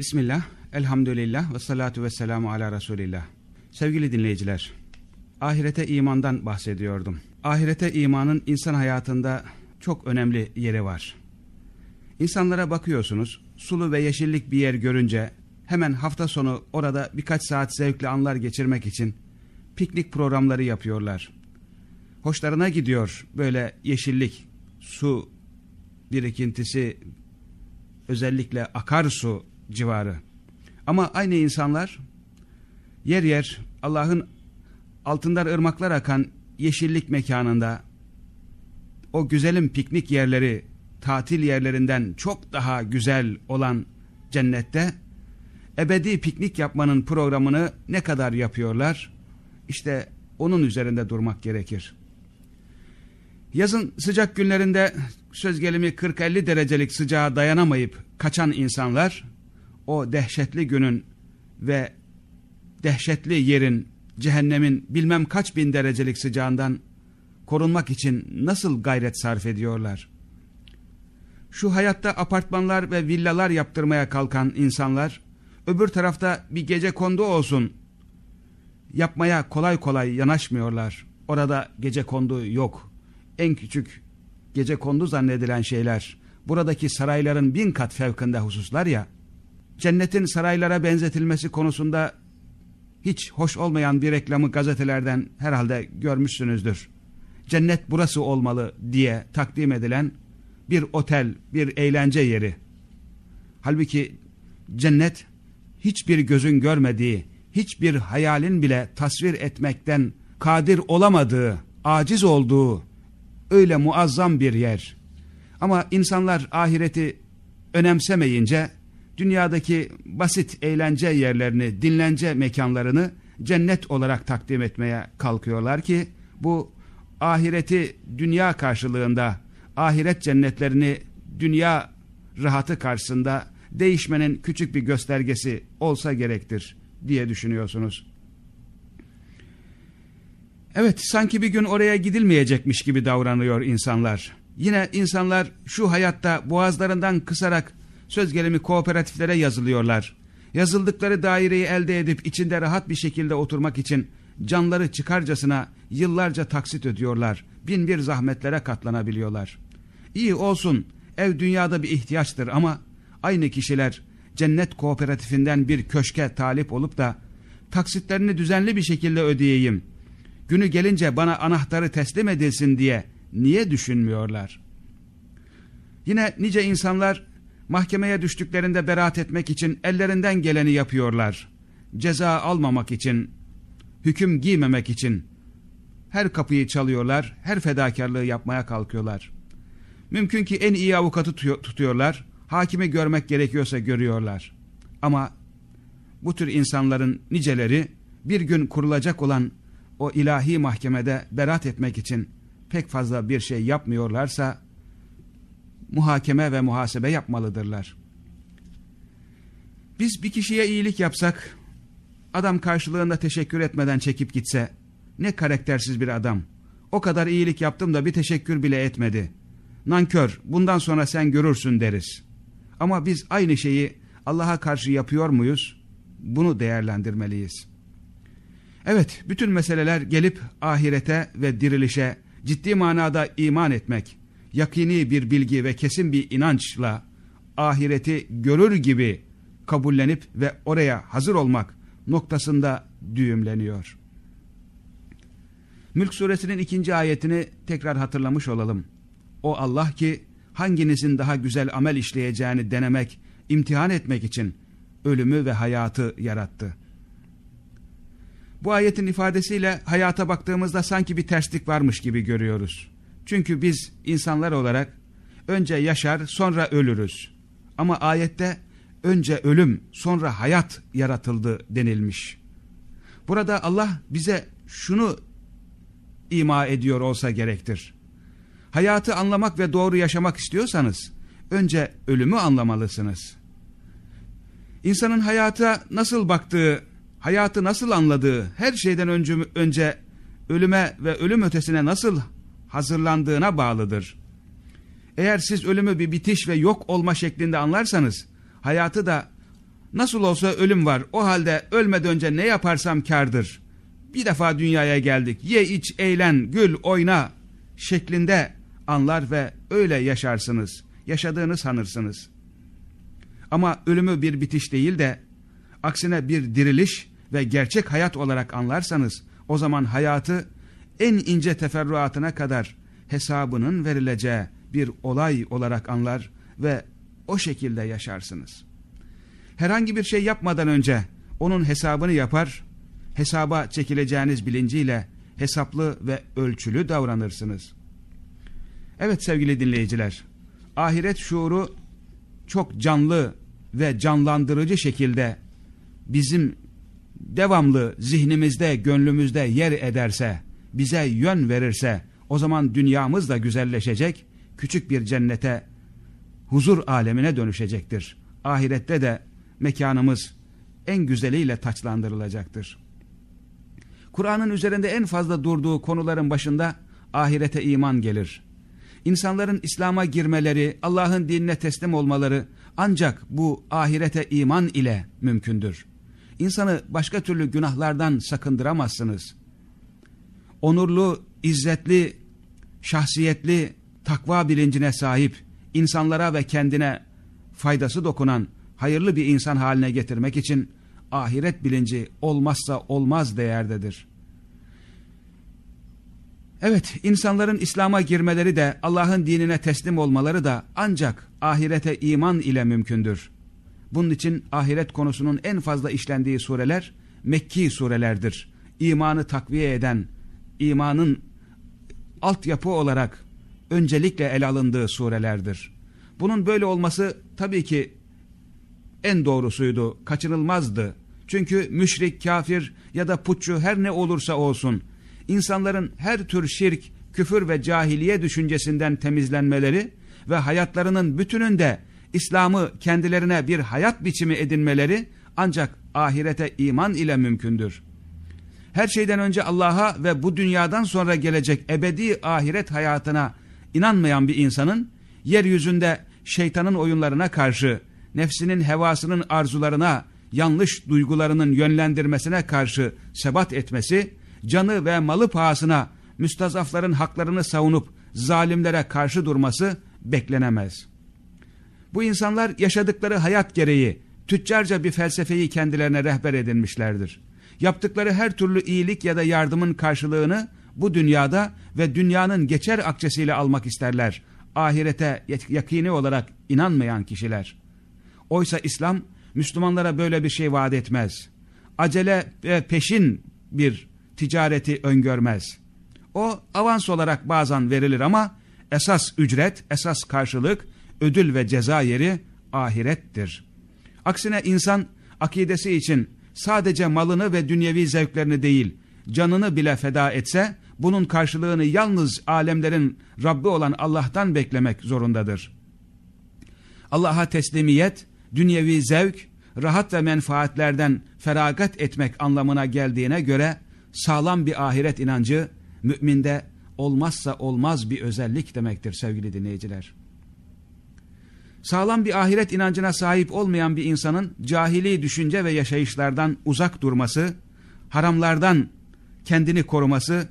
Bismillah, elhamdülillah ve salatu ve selamu ala Resulillah. Sevgili dinleyiciler, ahirete imandan bahsediyordum. Ahirete imanın insan hayatında çok önemli yeri var. İnsanlara bakıyorsunuz, sulu ve yeşillik bir yer görünce hemen hafta sonu orada birkaç saat zevkli anlar geçirmek için piknik programları yapıyorlar. Hoşlarına gidiyor böyle yeşillik, su birikintisi, özellikle akarsu civarı. Ama aynı insanlar yer yer Allah'ın altından ırmaklar akan yeşillik mekanında o güzelim piknik yerleri tatil yerlerinden çok daha güzel olan cennette ebedi piknik yapmanın programını ne kadar yapıyorlar? İşte onun üzerinde durmak gerekir. Yazın sıcak günlerinde söz gelimi 40-50 derecelik sıcağa dayanamayıp kaçan insanlar o dehşetli günün ve dehşetli yerin cehennemin bilmem kaç bin derecelik sıcağından korunmak için nasıl gayret sarf ediyorlar? Şu hayatta apartmanlar ve villalar yaptırmaya kalkan insanlar öbür tarafta bir gece kondu olsun yapmaya kolay kolay yanaşmıyorlar. Orada gece kondu yok. En küçük gece kondu zannedilen şeyler buradaki sarayların bin kat fevkinde hususlar ya cennetin saraylara benzetilmesi konusunda hiç hoş olmayan bir reklamı gazetelerden herhalde görmüşsünüzdür. Cennet burası olmalı diye takdim edilen bir otel, bir eğlence yeri. Halbuki cennet hiçbir gözün görmediği, hiçbir hayalin bile tasvir etmekten kadir olamadığı, aciz olduğu öyle muazzam bir yer. Ama insanlar ahireti önemsemeyince dünyadaki basit eğlence yerlerini, dinlence mekanlarını cennet olarak takdim etmeye kalkıyorlar ki bu ahireti dünya karşılığında, ahiret cennetlerini dünya rahatı karşısında değişmenin küçük bir göstergesi olsa gerektir diye düşünüyorsunuz. Evet, sanki bir gün oraya gidilmeyecekmiş gibi davranıyor insanlar. Yine insanlar şu hayatta boğazlarından kısarak söz gelimi kooperatiflere yazılıyorlar. Yazıldıkları daireyi elde edip içinde rahat bir şekilde oturmak için canları çıkarcasına yıllarca taksit ödüyorlar. Bin bir zahmetlere katlanabiliyorlar. İyi olsun ev dünyada bir ihtiyaçtır ama aynı kişiler cennet kooperatifinden bir köşke talip olup da taksitlerini düzenli bir şekilde ödeyeyim. Günü gelince bana anahtarı teslim edilsin diye niye düşünmüyorlar? Yine nice insanlar mahkemeye düştüklerinde beraat etmek için ellerinden geleni yapıyorlar. Ceza almamak için, hüküm giymemek için her kapıyı çalıyorlar, her fedakarlığı yapmaya kalkıyorlar. Mümkün ki en iyi avukatı tutuyorlar, hakimi görmek gerekiyorsa görüyorlar. Ama bu tür insanların niceleri bir gün kurulacak olan o ilahi mahkemede berat etmek için pek fazla bir şey yapmıyorlarsa muhakeme ve muhasebe yapmalıdırlar. Biz bir kişiye iyilik yapsak, adam karşılığında teşekkür etmeden çekip gitse, ne karaktersiz bir adam. O kadar iyilik yaptım da bir teşekkür bile etmedi. Nankör, bundan sonra sen görürsün deriz. Ama biz aynı şeyi Allah'a karşı yapıyor muyuz? Bunu değerlendirmeliyiz. Evet, bütün meseleler gelip ahirete ve dirilişe ciddi manada iman etmek, yakini bir bilgi ve kesin bir inançla ahireti görür gibi kabullenip ve oraya hazır olmak noktasında düğümleniyor. Mülk suresinin ikinci ayetini tekrar hatırlamış olalım. O Allah ki hanginizin daha güzel amel işleyeceğini denemek, imtihan etmek için ölümü ve hayatı yarattı. Bu ayetin ifadesiyle hayata baktığımızda sanki bir terslik varmış gibi görüyoruz. Çünkü biz insanlar olarak önce yaşar sonra ölürüz. Ama ayette önce ölüm sonra hayat yaratıldı denilmiş. Burada Allah bize şunu ima ediyor olsa gerektir. Hayatı anlamak ve doğru yaşamak istiyorsanız önce ölümü anlamalısınız. İnsanın hayata nasıl baktığı, hayatı nasıl anladığı, her şeyden önce, önce ölüme ve ölüm ötesine nasıl hazırlandığına bağlıdır. Eğer siz ölümü bir bitiş ve yok olma şeklinde anlarsanız, hayatı da Nasıl olsa ölüm var. O halde ölmeden önce ne yaparsam kardır. Bir defa dünyaya geldik. Ye iç eğlen gül oyna şeklinde anlar ve öyle yaşarsınız. Yaşadığını sanırsınız. Ama ölümü bir bitiş değil de aksine bir diriliş ve gerçek hayat olarak anlarsanız o zaman hayatı en ince teferruatına kadar hesabının verileceği bir olay olarak anlar ve o şekilde yaşarsınız. Herhangi bir şey yapmadan önce onun hesabını yapar, hesaba çekileceğiniz bilinciyle hesaplı ve ölçülü davranırsınız. Evet sevgili dinleyiciler, ahiret şuuru çok canlı ve canlandırıcı şekilde bizim devamlı zihnimizde, gönlümüzde yer ederse, bize yön verirse, o zaman dünyamız da güzelleşecek, küçük bir cennete, huzur alemine dönüşecektir. Ahirette de mekanımız en güzeliyle taçlandırılacaktır. Kur'an'ın üzerinde en fazla durduğu konuların başında ahirete iman gelir. İnsanların İslam'a girmeleri, Allah'ın dinine teslim olmaları ancak bu ahirete iman ile mümkündür. İnsanı başka türlü günahlardan sakındıramazsınız. Onurlu, izzetli, şahsiyetli, takva bilincine sahip, insanlara ve kendine faydası dokunan hayırlı bir insan haline getirmek için ahiret bilinci olmazsa olmaz değerdedir. Evet, insanların İslam'a girmeleri de Allah'ın dinine teslim olmaları da ancak ahirete iman ile mümkündür. Bunun için ahiret konusunun en fazla işlendiği sureler Mekki surelerdir. İmanı takviye eden, imanın altyapı olarak öncelikle ele alındığı surelerdir. Bunun böyle olması tabii ki en doğrusuydu, kaçınılmazdı. Çünkü müşrik, kafir ya da putçu her ne olursa olsun, insanların her tür şirk, küfür ve cahiliye düşüncesinden temizlenmeleri ve hayatlarının bütününde İslam'ı kendilerine bir hayat biçimi edinmeleri ancak ahirete iman ile mümkündür. Her şeyden önce Allah'a ve bu dünyadan sonra gelecek ebedi ahiret hayatına inanmayan bir insanın yeryüzünde şeytanın oyunlarına karşı, nefsinin hevasının arzularına, yanlış duygularının yönlendirmesine karşı sebat etmesi, canı ve malı pahasına müstazafların haklarını savunup zalimlere karşı durması beklenemez. Bu insanlar yaşadıkları hayat gereği tüccarca bir felsefeyi kendilerine rehber edinmişlerdir. Yaptıkları her türlü iyilik ya da yardımın karşılığını bu dünyada ve dünyanın geçer akçesiyle almak isterler. Ahirete yakini olarak inanmayan kişiler. Oysa İslam Müslümanlara böyle bir şey vaat etmez. Acele ve peşin bir ticareti öngörmez. O avans olarak bazen verilir ama esas ücret, esas karşılık, ödül ve ceza yeri ahirettir. Aksine insan akidesi için sadece malını ve dünyevi zevklerini değil, canını bile feda etse, bunun karşılığını yalnız alemlerin Rabbi olan Allah'tan beklemek zorundadır. Allah'a teslimiyet, dünyevi zevk, rahat ve menfaatlerden feragat etmek anlamına geldiğine göre, sağlam bir ahiret inancı, müminde olmazsa olmaz bir özellik demektir sevgili dinleyiciler. Sağlam bir ahiret inancına sahip olmayan bir insanın cahili düşünce ve yaşayışlardan uzak durması, haramlardan kendini koruması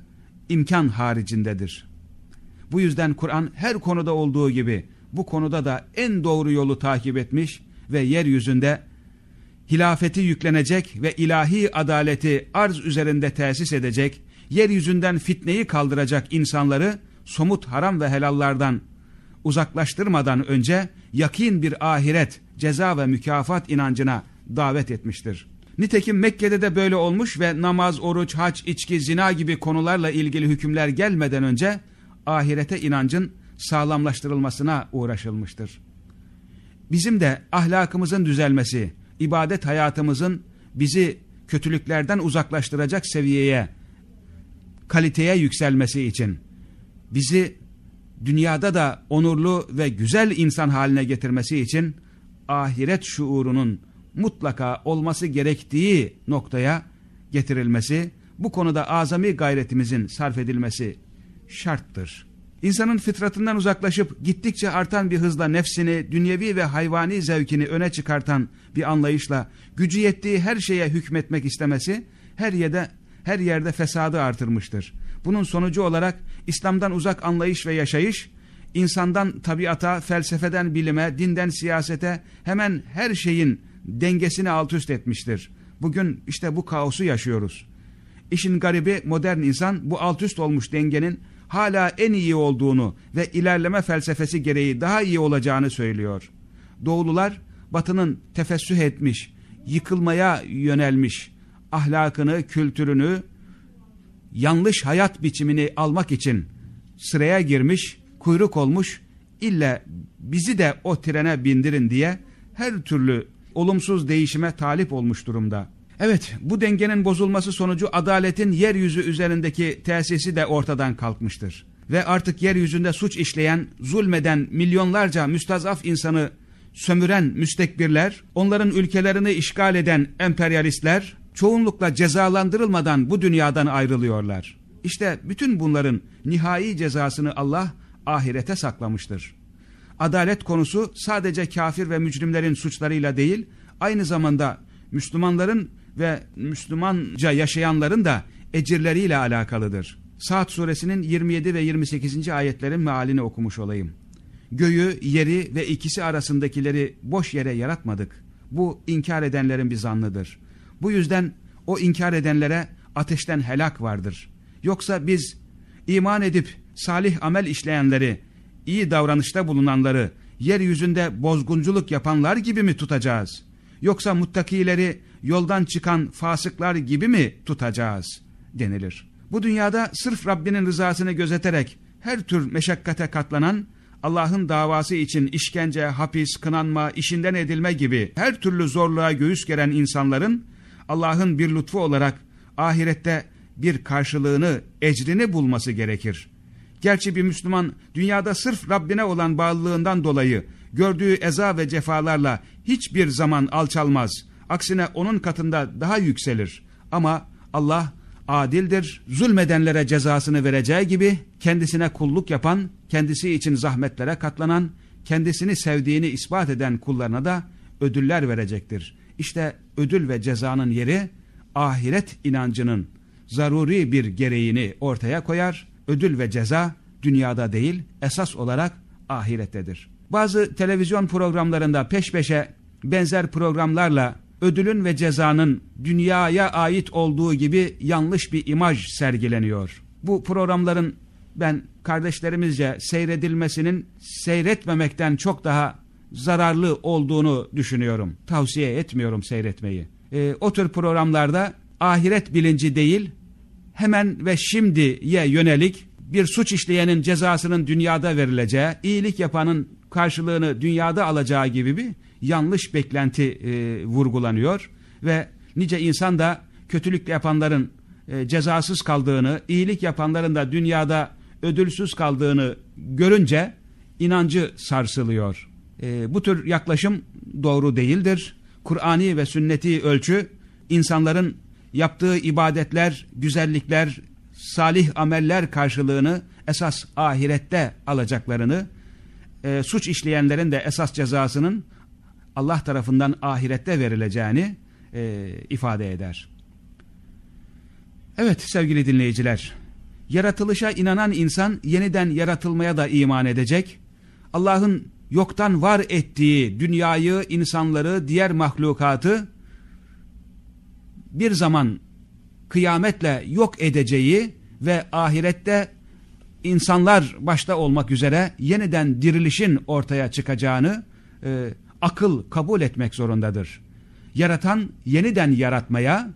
imkan haricindedir. Bu yüzden Kur'an her konuda olduğu gibi bu konuda da en doğru yolu takip etmiş ve yeryüzünde hilafeti yüklenecek ve ilahi adaleti arz üzerinde tesis edecek, yeryüzünden fitneyi kaldıracak insanları somut haram ve helallardan uzaklaştırmadan önce yakin bir ahiret, ceza ve mükafat inancına davet etmiştir. Nitekim Mekke'de de böyle olmuş ve namaz, oruç, hac, içki, zina gibi konularla ilgili hükümler gelmeden önce ahirete inancın sağlamlaştırılmasına uğraşılmıştır. Bizim de ahlakımızın düzelmesi, ibadet hayatımızın bizi kötülüklerden uzaklaştıracak seviyeye, kaliteye yükselmesi için bizi dünyada da onurlu ve güzel insan haline getirmesi için ahiret şuurunun mutlaka olması gerektiği noktaya getirilmesi, bu konuda azami gayretimizin sarf edilmesi şarttır. İnsanın fıtratından uzaklaşıp gittikçe artan bir hızla nefsini, dünyevi ve hayvani zevkini öne çıkartan bir anlayışla gücü yettiği her şeye hükmetmek istemesi her yerde her yerde fesadı artırmıştır. Bunun sonucu olarak İslam'dan uzak anlayış ve yaşayış insandan tabiata, felsefeden bilime, dinden siyasete hemen her şeyin dengesini alt üst etmiştir. Bugün işte bu kaosu yaşıyoruz. İşin garibi modern insan bu alt üst olmuş dengenin hala en iyi olduğunu ve ilerleme felsefesi gereği daha iyi olacağını söylüyor. Doğulular batının tefessüh etmiş, yıkılmaya yönelmiş ahlakını, kültürünü, yanlış hayat biçimini almak için sıraya girmiş, kuyruk olmuş, illa bizi de o trene bindirin diye her türlü olumsuz değişime talip olmuş durumda. Evet bu dengenin bozulması sonucu adaletin yeryüzü üzerindeki tesisi de ortadan kalkmıştır. Ve artık yeryüzünde suç işleyen, zulmeden milyonlarca müstazaf insanı sömüren müstekbirler, onların ülkelerini işgal eden emperyalistler çoğunlukla cezalandırılmadan bu dünyadan ayrılıyorlar. İşte bütün bunların nihai cezasını Allah ahirete saklamıştır. Adalet konusu sadece kafir ve mücrimlerin suçlarıyla değil, aynı zamanda Müslümanların ve Müslümanca yaşayanların da ecirleriyle alakalıdır. Saat suresinin 27 ve 28. ayetlerin mealini okumuş olayım. Göğü, yeri ve ikisi arasındakileri boş yere yaratmadık. Bu inkar edenlerin bir zannıdır. Bu yüzden o inkar edenlere ateşten helak vardır. Yoksa biz iman edip salih amel işleyenleri, iyi davranışta bulunanları, yeryüzünde bozgunculuk yapanlar gibi mi tutacağız? Yoksa muttakileri yoldan çıkan fasıklar gibi mi tutacağız denilir. Bu dünyada sırf Rabbinin rızasını gözeterek her tür meşakkate katlanan, Allah'ın davası için işkence, hapis, kınanma, işinden edilme gibi her türlü zorluğa göğüs geren insanların Allah'ın bir lütfu olarak ahirette bir karşılığını, ecrini bulması gerekir. Gerçi bir Müslüman dünyada sırf Rabbine olan bağlılığından dolayı gördüğü eza ve cefalarla hiçbir zaman alçalmaz. Aksine onun katında daha yükselir. Ama Allah adildir, zulmedenlere cezasını vereceği gibi kendisine kulluk yapan, kendisi için zahmetlere katlanan, kendisini sevdiğini ispat eden kullarına da ödüller verecektir. İşte ödül ve cezanın yeri ahiret inancının zaruri bir gereğini ortaya koyar. Ödül ve ceza dünyada değil esas olarak ahirettedir. Bazı televizyon programlarında peş peşe benzer programlarla ödülün ve cezanın dünyaya ait olduğu gibi yanlış bir imaj sergileniyor. Bu programların ben kardeşlerimizce seyredilmesinin seyretmemekten çok daha zararlı olduğunu düşünüyorum. Tavsiye etmiyorum seyretmeyi. E, o tür programlarda ahiret bilinci değil, hemen ve şimdiye yönelik bir suç işleyenin cezasının dünyada verileceği, iyilik yapanın karşılığını dünyada alacağı gibi bir yanlış beklenti e, vurgulanıyor. Ve nice insan da kötülük yapanların e, cezasız kaldığını, iyilik yapanların da dünyada ödülsüz kaldığını görünce inancı sarsılıyor. E, bu tür yaklaşım doğru değildir. Kur'ani ve sünneti ölçü insanların yaptığı ibadetler, güzellikler, salih ameller karşılığını esas ahirette alacaklarını, e, suç işleyenlerin de esas cezasının Allah tarafından ahirette verileceğini e, ifade eder. Evet sevgili dinleyiciler, yaratılışa inanan insan yeniden yaratılmaya da iman edecek. Allah'ın yoktan var ettiği dünyayı, insanları, diğer mahlukatı bir zaman kıyametle yok edeceği ve ahirette insanlar başta olmak üzere yeniden dirilişin ortaya çıkacağını e, akıl kabul etmek zorundadır. Yaratan yeniden yaratmaya,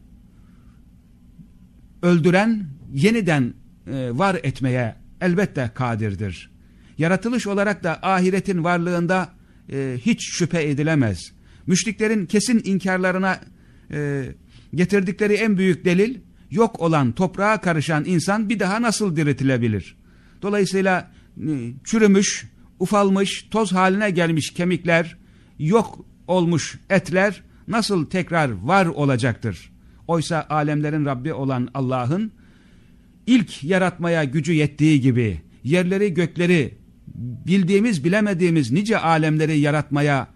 öldüren yeniden e, var etmeye elbette kadirdir. Yaratılış olarak da ahiretin varlığında e, hiç şüphe edilemez. Müşriklerin kesin inkarlarına e, getirdikleri en büyük delil, yok olan toprağa karışan insan bir daha nasıl diriltilebilir? Dolayısıyla e, çürümüş, ufalmış, toz haline gelmiş kemikler, yok olmuş etler nasıl tekrar var olacaktır? Oysa alemlerin Rabbi olan Allah'ın ilk yaratmaya gücü yettiği gibi yerleri gökleri, bildiğimiz bilemediğimiz nice alemleri yaratmaya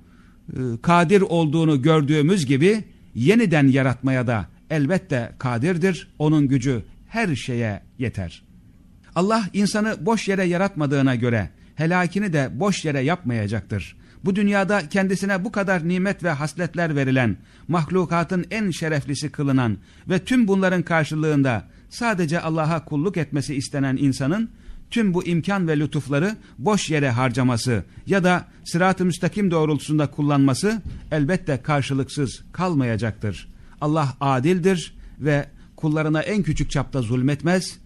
e, kadir olduğunu gördüğümüz gibi yeniden yaratmaya da elbette kadirdir. Onun gücü her şeye yeter. Allah insanı boş yere yaratmadığına göre helakini de boş yere yapmayacaktır. Bu dünyada kendisine bu kadar nimet ve hasletler verilen, mahlukatın en şereflisi kılınan ve tüm bunların karşılığında sadece Allah'a kulluk etmesi istenen insanın tüm bu imkan ve lütufları boş yere harcaması ya da sırat-ı müstakim doğrultusunda kullanması elbette karşılıksız kalmayacaktır. Allah adildir ve kullarına en küçük çapta zulmetmez.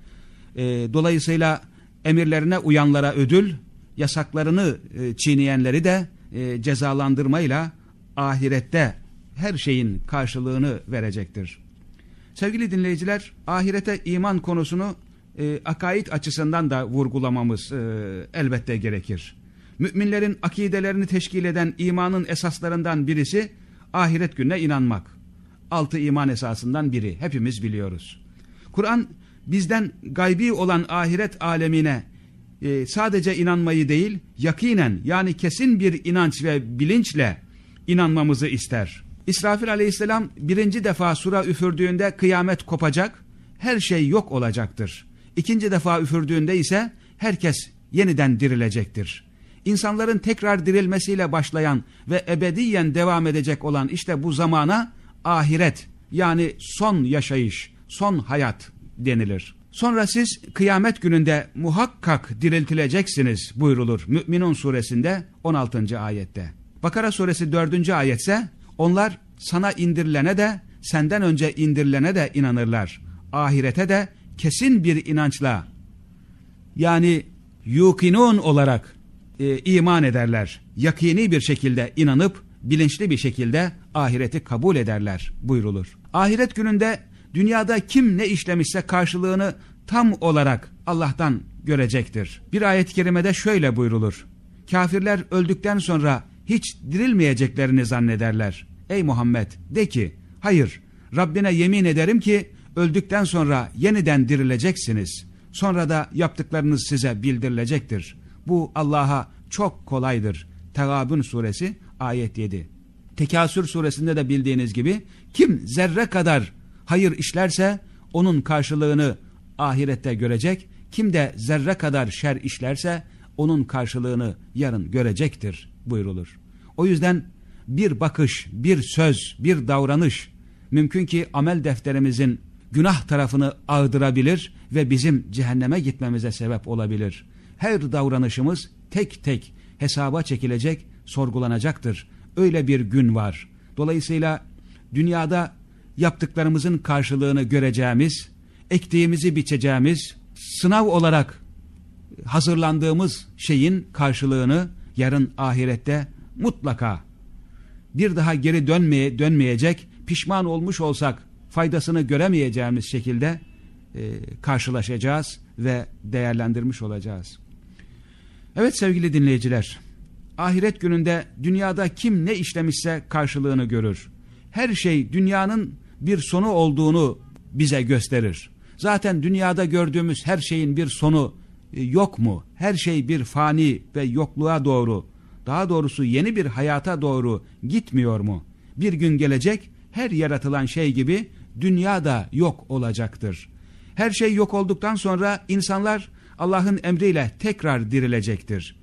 E, dolayısıyla emirlerine uyanlara ödül, yasaklarını e, çiğneyenleri de e, cezalandırmayla ahirette her şeyin karşılığını verecektir. Sevgili dinleyiciler, ahirete iman konusunu e, akaid açısından da vurgulamamız e, elbette gerekir. Müminlerin akidelerini teşkil eden imanın esaslarından birisi ahiret gününe inanmak. Altı iman esasından biri hepimiz biliyoruz. Kur'an bizden gaybi olan ahiret alemine e, sadece inanmayı değil yakinen yani kesin bir inanç ve bilinçle inanmamızı ister. İsrafil aleyhisselam birinci defa sura üfürdüğünde kıyamet kopacak, her şey yok olacaktır. İkinci defa üfürdüğünde ise herkes yeniden dirilecektir. İnsanların tekrar dirilmesiyle başlayan ve ebediyen devam edecek olan işte bu zamana ahiret yani son yaşayış, son hayat denilir. Sonra siz kıyamet gününde muhakkak diriltileceksiniz buyrulur Mü'minun suresinde 16. ayette. Bakara suresi 4. ayetse onlar sana indirilene de senden önce indirilene de inanırlar. Ahirete de kesin bir inançla yani yukinun olarak e, iman ederler. Yakini bir şekilde inanıp bilinçli bir şekilde ahireti kabul ederler buyrulur. Ahiret gününde dünyada kim ne işlemişse karşılığını tam olarak Allah'tan görecektir. Bir ayet-i kerimede şöyle buyrulur. Kafirler öldükten sonra hiç dirilmeyeceklerini zannederler. Ey Muhammed de ki hayır Rabbine yemin ederim ki öldükten sonra yeniden dirileceksiniz. Sonra da yaptıklarınız size bildirilecektir. Bu Allah'a çok kolaydır. Tegabun suresi ayet 7. Tekasür suresinde de bildiğiniz gibi kim zerre kadar hayır işlerse onun karşılığını ahirette görecek. Kim de zerre kadar şer işlerse onun karşılığını yarın görecektir buyrulur. O yüzden bir bakış, bir söz, bir davranış mümkün ki amel defterimizin günah tarafını ağdırabilir ve bizim cehenneme gitmemize sebep olabilir. Her davranışımız tek tek hesaba çekilecek, sorgulanacaktır. Öyle bir gün var. Dolayısıyla dünyada yaptıklarımızın karşılığını göreceğimiz, ektiğimizi biçeceğimiz, sınav olarak hazırlandığımız şeyin karşılığını yarın ahirette mutlaka bir daha geri dönmeye dönmeyecek, pişman olmuş olsak faydasını göremeyeceğimiz şekilde e, karşılaşacağız ve değerlendirmiş olacağız. Evet sevgili dinleyiciler, ahiret gününde dünyada kim ne işlemişse karşılığını görür. Her şey dünyanın bir sonu olduğunu bize gösterir. Zaten dünyada gördüğümüz her şeyin bir sonu e, yok mu? Her şey bir fani ve yokluğa doğru, daha doğrusu yeni bir hayata doğru gitmiyor mu? Bir gün gelecek her yaratılan şey gibi dünya da yok olacaktır. Her şey yok olduktan sonra insanlar Allah'ın emriyle tekrar dirilecektir.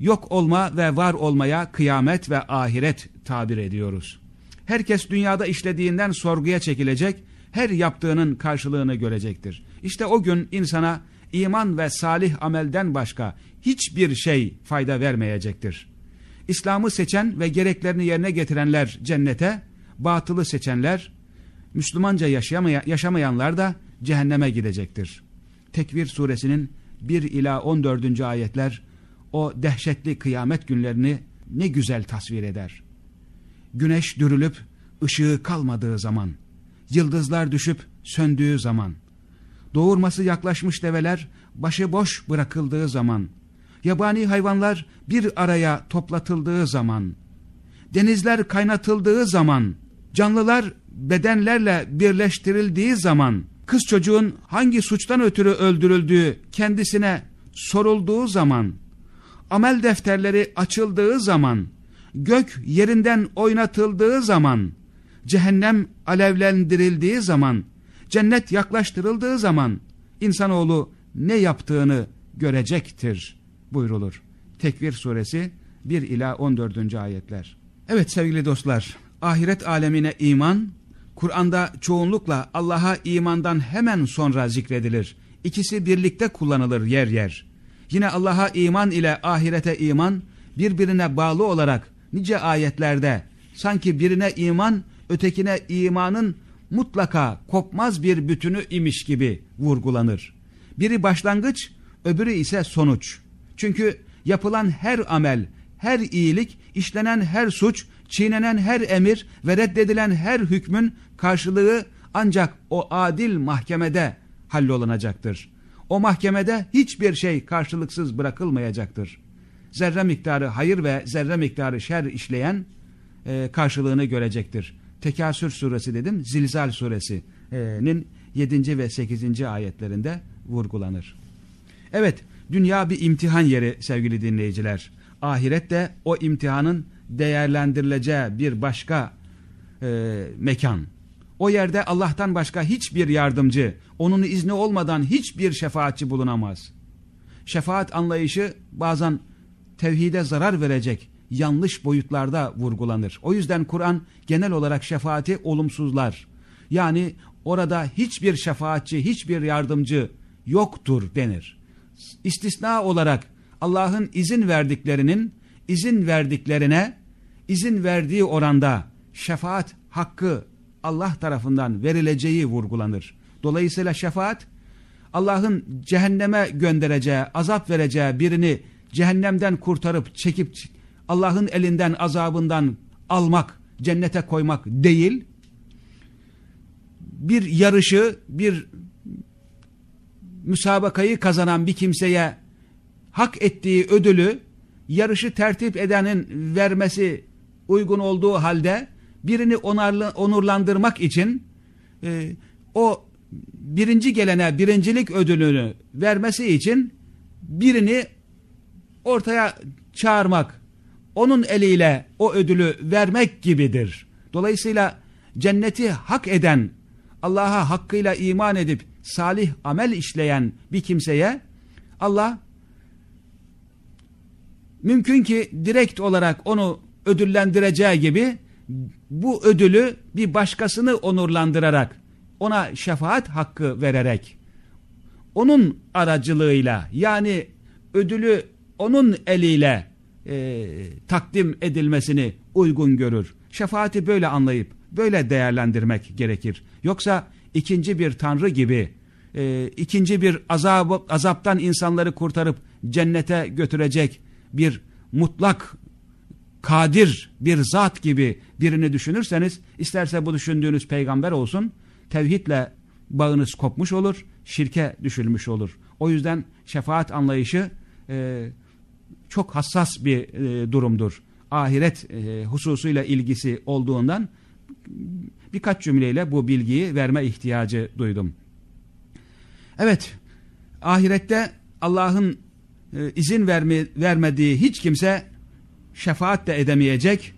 Yok olma ve var olmaya kıyamet ve ahiret tabir ediyoruz. Herkes dünyada işlediğinden sorguya çekilecek, her yaptığının karşılığını görecektir. İşte o gün insana iman ve salih amelden başka hiçbir şey fayda vermeyecektir. İslam'ı seçen ve gereklerini yerine getirenler cennete, batılı seçenler, Müslümanca yaşamaya, yaşamayanlar da cehenneme gidecektir. Tekvir suresinin 1 ila 14. ayetler o dehşetli kıyamet günlerini ne güzel tasvir eder. Güneş dürülüp ışığı kalmadığı zaman, yıldızlar düşüp söndüğü zaman, doğurması yaklaşmış develer başıboş bırakıldığı zaman, yabani hayvanlar bir araya toplatıldığı zaman, denizler kaynatıldığı zaman, canlılar bedenlerle birleştirildiği zaman, kız çocuğun hangi suçtan ötürü öldürüldüğü kendisine sorulduğu zaman, amel defterleri açıldığı zaman, gök yerinden oynatıldığı zaman, cehennem alevlendirildiği zaman, cennet yaklaştırıldığı zaman, insanoğlu ne yaptığını görecektir buyrulur. Tekvir suresi 1 ila 14. ayetler. Evet sevgili dostlar, ahiret alemine iman, Kur'an'da çoğunlukla Allah'a imandan hemen sonra zikredilir. İkisi birlikte kullanılır yer yer. Yine Allah'a iman ile ahirete iman birbirine bağlı olarak nice ayetlerde sanki birine iman ötekine imanın mutlaka kopmaz bir bütünü imiş gibi vurgulanır. Biri başlangıç, öbürü ise sonuç. Çünkü yapılan her amel, her iyilik, işlenen her suç, çiğnenen her emir ve reddedilen her hükmün karşılığı ancak o adil mahkemede hallolunacaktır. O mahkemede hiçbir şey karşılıksız bırakılmayacaktır. Zerre miktarı hayır ve zerre miktarı şer işleyen e, karşılığını görecektir. Tekasür suresi dedim, Zilzal suresinin 7. ve 8. ayetlerinde vurgulanır. Evet, dünya bir imtihan yeri sevgili dinleyiciler. Ahiret de o imtihanın değerlendirileceği bir başka e, mekan. O yerde Allah'tan başka hiçbir yardımcı, onun izni olmadan hiçbir şefaatçi bulunamaz. Şefaat anlayışı bazen tevhide zarar verecek yanlış boyutlarda vurgulanır. O yüzden Kur'an genel olarak şefaati olumsuzlar. Yani orada hiçbir şefaatçi, hiçbir yardımcı yoktur denir. İstisna olarak Allah'ın izin verdiklerinin izin verdiklerine izin verdiği oranda şefaat hakkı Allah tarafından verileceği vurgulanır. Dolayısıyla şefaat Allah'ın cehenneme göndereceği, azap vereceği birini cehennemden kurtarıp çekip Allah'ın elinden azabından almak, cennete koymak değil, bir yarışı, bir müsabakayı kazanan bir kimseye hak ettiği ödülü yarışı tertip edenin vermesi uygun olduğu halde birini onarlı, onurlandırmak için e, o birinci gelene birincilik ödülünü vermesi için birini ortaya çağırmak, onun eliyle o ödülü vermek gibidir. Dolayısıyla cenneti hak eden, Allah'a hakkıyla iman edip salih amel işleyen bir kimseye Allah mümkün ki direkt olarak onu ödüllendireceği gibi bu ödülü bir başkasını onurlandırarak ona şefaat hakkı vererek onun aracılığıyla yani ödülü onun eliyle e, takdim edilmesini uygun görür. Şefaati böyle anlayıp böyle değerlendirmek gerekir. Yoksa ikinci bir tanrı gibi e, ikinci bir azabı, azaptan insanları kurtarıp cennete götürecek bir mutlak kadir bir zat gibi birini düşünürseniz isterse bu düşündüğünüz peygamber olsun tevhidle bağınız kopmuş olur şirke düşülmüş olur. O yüzden şefaat anlayışı e, çok hassas bir e, durumdur. Ahiret e, hususuyla ilgisi olduğundan birkaç cümleyle bu bilgiyi verme ihtiyacı duydum. Evet, ahirette Allah'ın e, izin verme, vermediği hiç kimse şefaat de edemeyecek,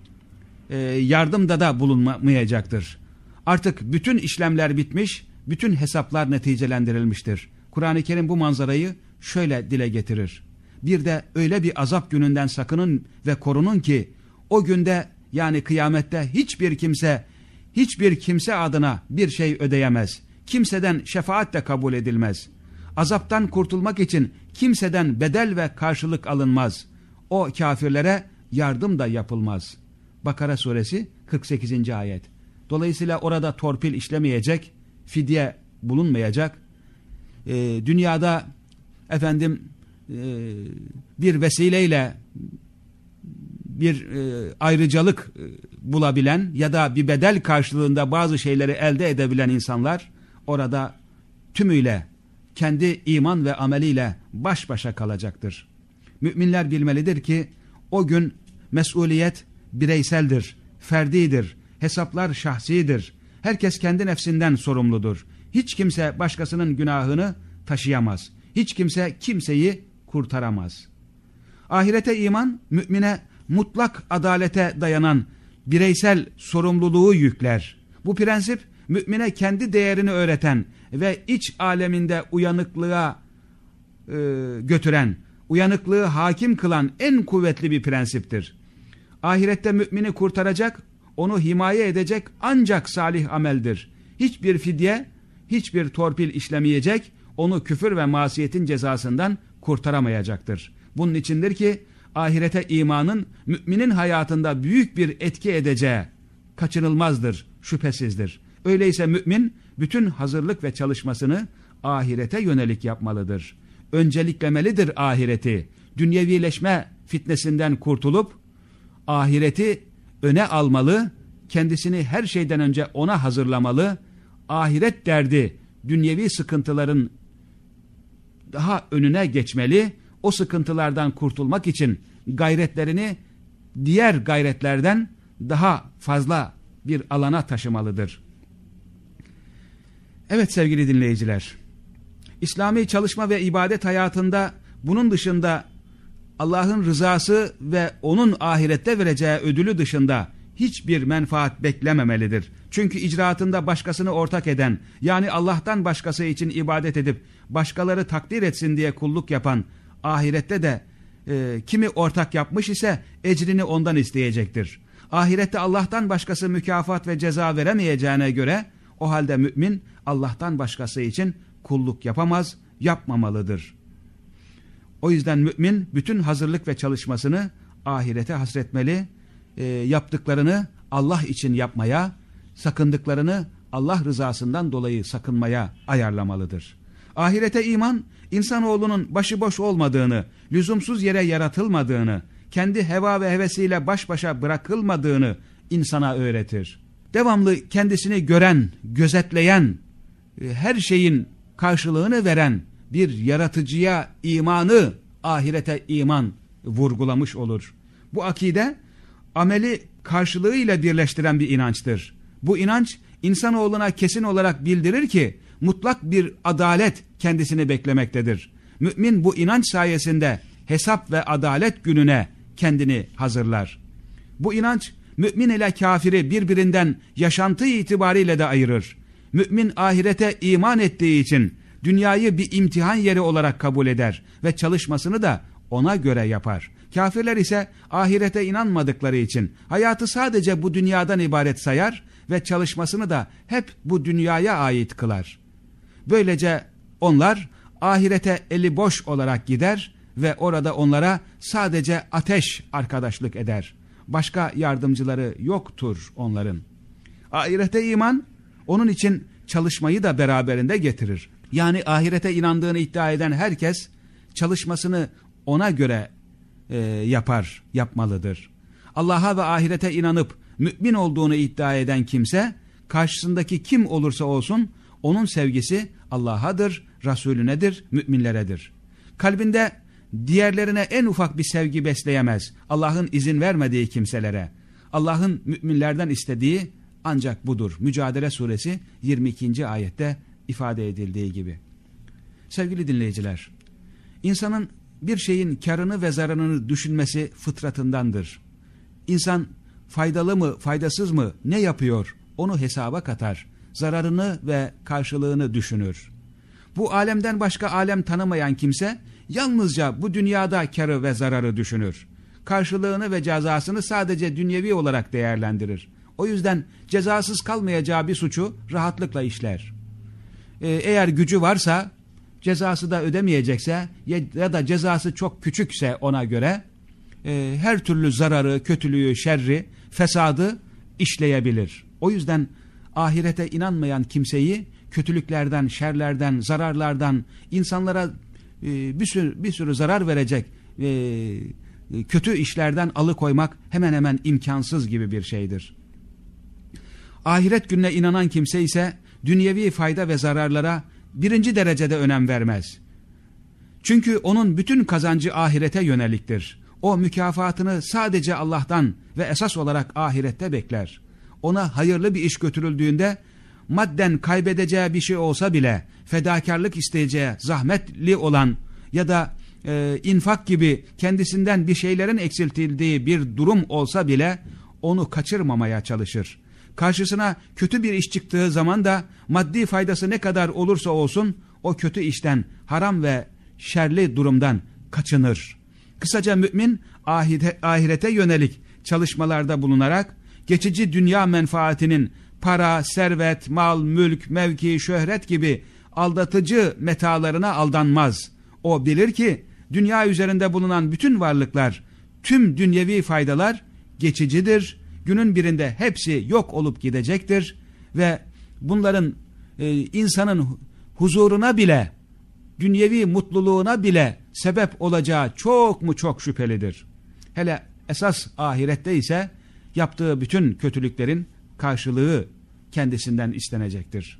e, yardımda da bulunmayacaktır. Artık bütün işlemler bitmiş, bütün hesaplar neticelendirilmiştir. Kur'an-ı Kerim bu manzarayı şöyle dile getirir. Bir de öyle bir azap gününden sakının ve korunun ki o günde yani kıyamette hiçbir kimse hiçbir kimse adına bir şey ödeyemez. Kimseden şefaat de kabul edilmez. Azaptan kurtulmak için kimseden bedel ve karşılık alınmaz. O kafirlere yardım da yapılmaz. Bakara suresi 48. ayet. Dolayısıyla orada torpil işlemeyecek, fidye bulunmayacak. Ee, dünyada efendim e, bir vesileyle bir e, ayrıcalık e, bulabilen ya da bir bedel karşılığında bazı şeyleri elde edebilen insanlar orada tümüyle kendi iman ve ameliyle baş başa kalacaktır. Müminler bilmelidir ki o gün mesuliyet bireyseldir, ferdidir, hesaplar şahsidir. Herkes kendi nefsinden sorumludur. Hiç kimse başkasının günahını taşıyamaz. Hiç kimse kimseyi kurtaramaz. Ahirete iman mümine mutlak adalete dayanan bireysel sorumluluğu yükler. Bu prensip mümine kendi değerini öğreten ve iç aleminde uyanıklığa e, götüren, uyanıklığı hakim kılan en kuvvetli bir prensiptir. Ahirette mümini kurtaracak, onu himaye edecek ancak salih ameldir. Hiçbir fidye, hiçbir torpil işlemeyecek, onu küfür ve masiyetin cezasından kurtaramayacaktır. Bunun içindir ki ahirete imanın müminin hayatında büyük bir etki edeceği kaçınılmazdır, şüphesizdir. Öyleyse mümin bütün hazırlık ve çalışmasını ahirete yönelik yapmalıdır. Önceliklemelidir ahireti. Dünyevileşme fitnesinden kurtulup ahireti öne almalı, kendisini her şeyden önce ona hazırlamalı, ahiret derdi, dünyevi sıkıntıların daha önüne geçmeli, o sıkıntılardan kurtulmak için gayretlerini diğer gayretlerden daha fazla bir alana taşımalıdır. Evet sevgili dinleyiciler, İslami çalışma ve ibadet hayatında bunun dışında Allah'ın rızası ve onun ahirette vereceği ödülü dışında hiçbir menfaat beklememelidir. Çünkü icraatında başkasını ortak eden, yani Allah'tan başkası için ibadet edip başkaları takdir etsin diye kulluk yapan, ahirette de e, kimi ortak yapmış ise ecrini ondan isteyecektir. Ahirette Allah'tan başkası mükafat ve ceza veremeyeceğine göre o halde mümin Allah'tan başkası için kulluk yapamaz, yapmamalıdır. O yüzden mümin bütün hazırlık ve çalışmasını ahirete hasretmeli, e, yaptıklarını Allah için yapmaya, sakındıklarını Allah rızasından dolayı sakınmaya ayarlamalıdır. Ahirete iman, insanoğlunun başıboş olmadığını, lüzumsuz yere yaratılmadığını, kendi heva ve hevesiyle baş başa bırakılmadığını insana öğretir. Devamlı kendisini gören, gözetleyen, e, her şeyin karşılığını veren bir yaratıcıya imanı, ahirete iman vurgulamış olur. Bu akide ameli karşılığıyla birleştiren bir inançtır. Bu inanç insanoğluna kesin olarak bildirir ki mutlak bir adalet kendisini beklemektedir. Mümin bu inanç sayesinde hesap ve adalet gününe kendini hazırlar. Bu inanç mümin ile kafiri birbirinden yaşantı itibariyle de ayırır. Mümin ahirete iman ettiği için dünyayı bir imtihan yeri olarak kabul eder ve çalışmasını da ona göre yapar. Kafirler ise ahirete inanmadıkları için hayatı sadece bu dünyadan ibaret sayar ve çalışmasını da hep bu dünyaya ait kılar. Böylece onlar ahirete eli boş olarak gider ve orada onlara sadece ateş arkadaşlık eder. Başka yardımcıları yoktur onların. Ahirete iman onun için çalışmayı da beraberinde getirir. Yani ahirete inandığını iddia eden herkes çalışmasını ona göre e, yapar, yapmalıdır. Allah'a ve ahirete inanıp mümin olduğunu iddia eden kimse karşısındaki kim olursa olsun onun sevgisi Allah'adır, Resulünedir, müminleredir. Kalbinde diğerlerine en ufak bir sevgi besleyemez. Allah'ın izin vermediği kimselere. Allah'ın müminlerden istediği ancak budur. Mücadele suresi 22. ayette ifade edildiği gibi. Sevgili dinleyiciler, insanın bir şeyin karını ve zararını düşünmesi fıtratındandır. İnsan faydalı mı, faydasız mı, ne yapıyor onu hesaba katar. Zararını ve karşılığını düşünür. Bu alemden başka alem tanımayan kimse yalnızca bu dünyada karı ve zararı düşünür. Karşılığını ve cezasını sadece dünyevi olarak değerlendirir. O yüzden cezasız kalmayacağı bir suçu rahatlıkla işler. Ee, eğer gücü varsa cezası da ödemeyecekse ya da cezası çok küçükse ona göre e, her türlü zararı, kötülüğü, şerri, fesadı işleyebilir. O yüzden ahirete inanmayan kimseyi kötülüklerden, şerlerden, zararlardan, insanlara e, bir, sürü, bir sürü zarar verecek e, kötü işlerden alıkoymak hemen hemen imkansız gibi bir şeydir. Ahiret gününe inanan kimse ise dünyevi fayda ve zararlara birinci derecede önem vermez. Çünkü onun bütün kazancı ahirete yöneliktir. O mükafatını sadece Allah'tan ve esas olarak ahirette bekler. Ona hayırlı bir iş götürüldüğünde madden kaybedeceği bir şey olsa bile fedakarlık isteyeceği zahmetli olan ya da e, infak gibi kendisinden bir şeylerin eksiltildiği bir durum olsa bile onu kaçırmamaya çalışır. Karşısına kötü bir iş çıktığı zaman da maddi faydası ne kadar olursa olsun o kötü işten, haram ve şerli durumdan kaçınır. Kısaca mümin ahirete, ahirete yönelik çalışmalarda bulunarak geçici dünya menfaatinin para, servet, mal, mülk, mevki, şöhret gibi aldatıcı metalarına aldanmaz. O bilir ki dünya üzerinde bulunan bütün varlıklar, tüm dünyevi faydalar geçicidir. Günün birinde hepsi yok olup gidecektir ve bunların e, insanın huzuruna bile, dünyevi mutluluğuna bile sebep olacağı çok mu çok şüphelidir. Hele esas ahirette ise yaptığı bütün kötülüklerin karşılığı kendisinden istenecektir.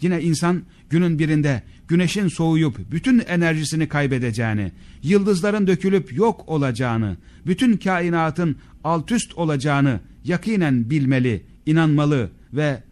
Yine insan günün birinde güneşin soğuyup bütün enerjisini kaybedeceğini, yıldızların dökülüp yok olacağını, bütün kainatın altüst olacağını yakinen bilmeli, inanmalı ve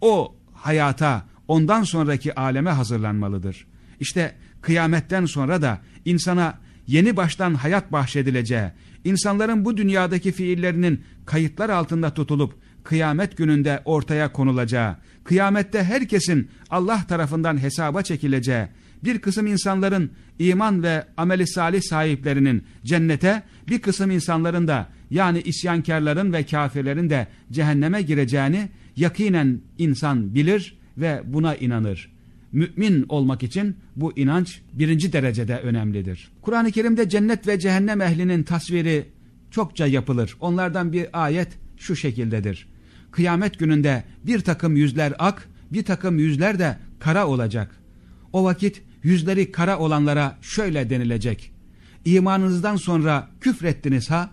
o hayata, ondan sonraki aleme hazırlanmalıdır. İşte kıyametten sonra da insana yeni baştan hayat bahşedileceği, insanların bu dünyadaki fiillerinin kayıtlar altında tutulup kıyamet gününde ortaya konulacağı, kıyamette herkesin Allah tarafından hesaba çekileceği, bir kısım insanların iman ve ameli salih sahiplerinin cennete, bir kısım insanların da yani isyankarların ve kafirlerin de cehenneme gireceğini yakinen insan bilir ve buna inanır. Mümin olmak için bu inanç birinci derecede önemlidir. Kur'an-ı Kerim'de cennet ve cehennem ehlinin tasviri çokça yapılır. Onlardan bir ayet şu şekildedir. Kıyamet gününde bir takım yüzler ak, bir takım yüzler de kara olacak. O vakit yüzleri kara olanlara şöyle denilecek. İmanınızdan sonra küfrettiniz ha,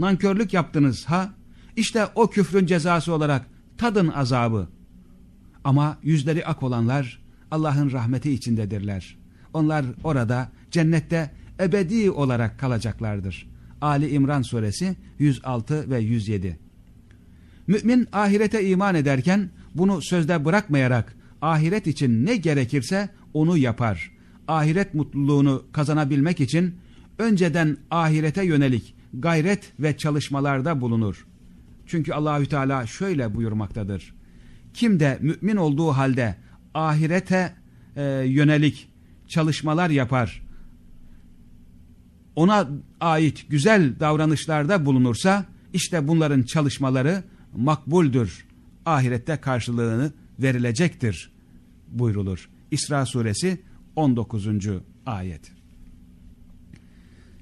nankörlük yaptınız ha, işte o küfrün cezası olarak tadın azabı. Ama yüzleri ak olanlar Allah'ın rahmeti içindedirler. Onlar orada cennette ebedi olarak kalacaklardır. Ali İmran suresi 106 ve 107 Mümin ahirete iman ederken bunu sözde bırakmayarak ahiret için ne gerekirse onu yapar. Ahiret mutluluğunu kazanabilmek için önceden ahirete yönelik gayret ve çalışmalarda bulunur. Çünkü Allahü Teala şöyle buyurmaktadır. Kim de mümin olduğu halde ahirete e, yönelik çalışmalar yapar, ona ait güzel davranışlarda bulunursa, işte bunların çalışmaları makbuldür. Ahirette karşılığını verilecektir buyrulur. İsra suresi 19. ayet.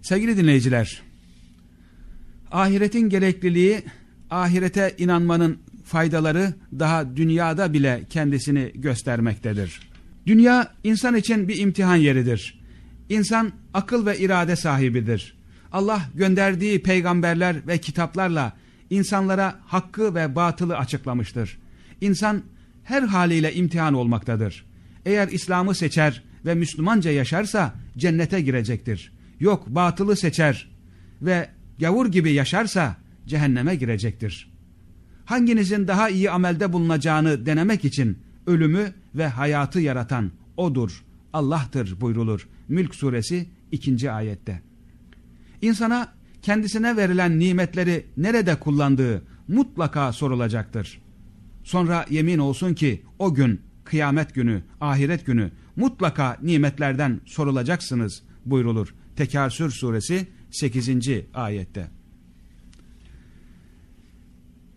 Sevgili dinleyiciler, ahiretin gerekliliği, ahirete inanmanın faydaları daha dünyada bile kendisini göstermektedir. Dünya insan için bir imtihan yeridir. İnsan akıl ve irade sahibidir. Allah gönderdiği peygamberler ve kitaplarla insanlara hakkı ve batılı açıklamıştır. İnsan her haliyle imtihan olmaktadır. Eğer İslam'ı seçer ve Müslümanca yaşarsa cennete girecektir. Yok batılı seçer ve gavur gibi yaşarsa cehenneme girecektir. Hanginizin daha iyi amelde bulunacağını denemek için ölümü ve hayatı yaratan O'dur, Allah'tır buyrulur. Mülk suresi 2. ayette. İnsana kendisine verilen nimetleri nerede kullandığı mutlaka sorulacaktır. Sonra yemin olsun ki o gün, kıyamet günü, ahiret günü mutlaka nimetlerden sorulacaksınız buyrulur. Tekasür suresi 8. ayette.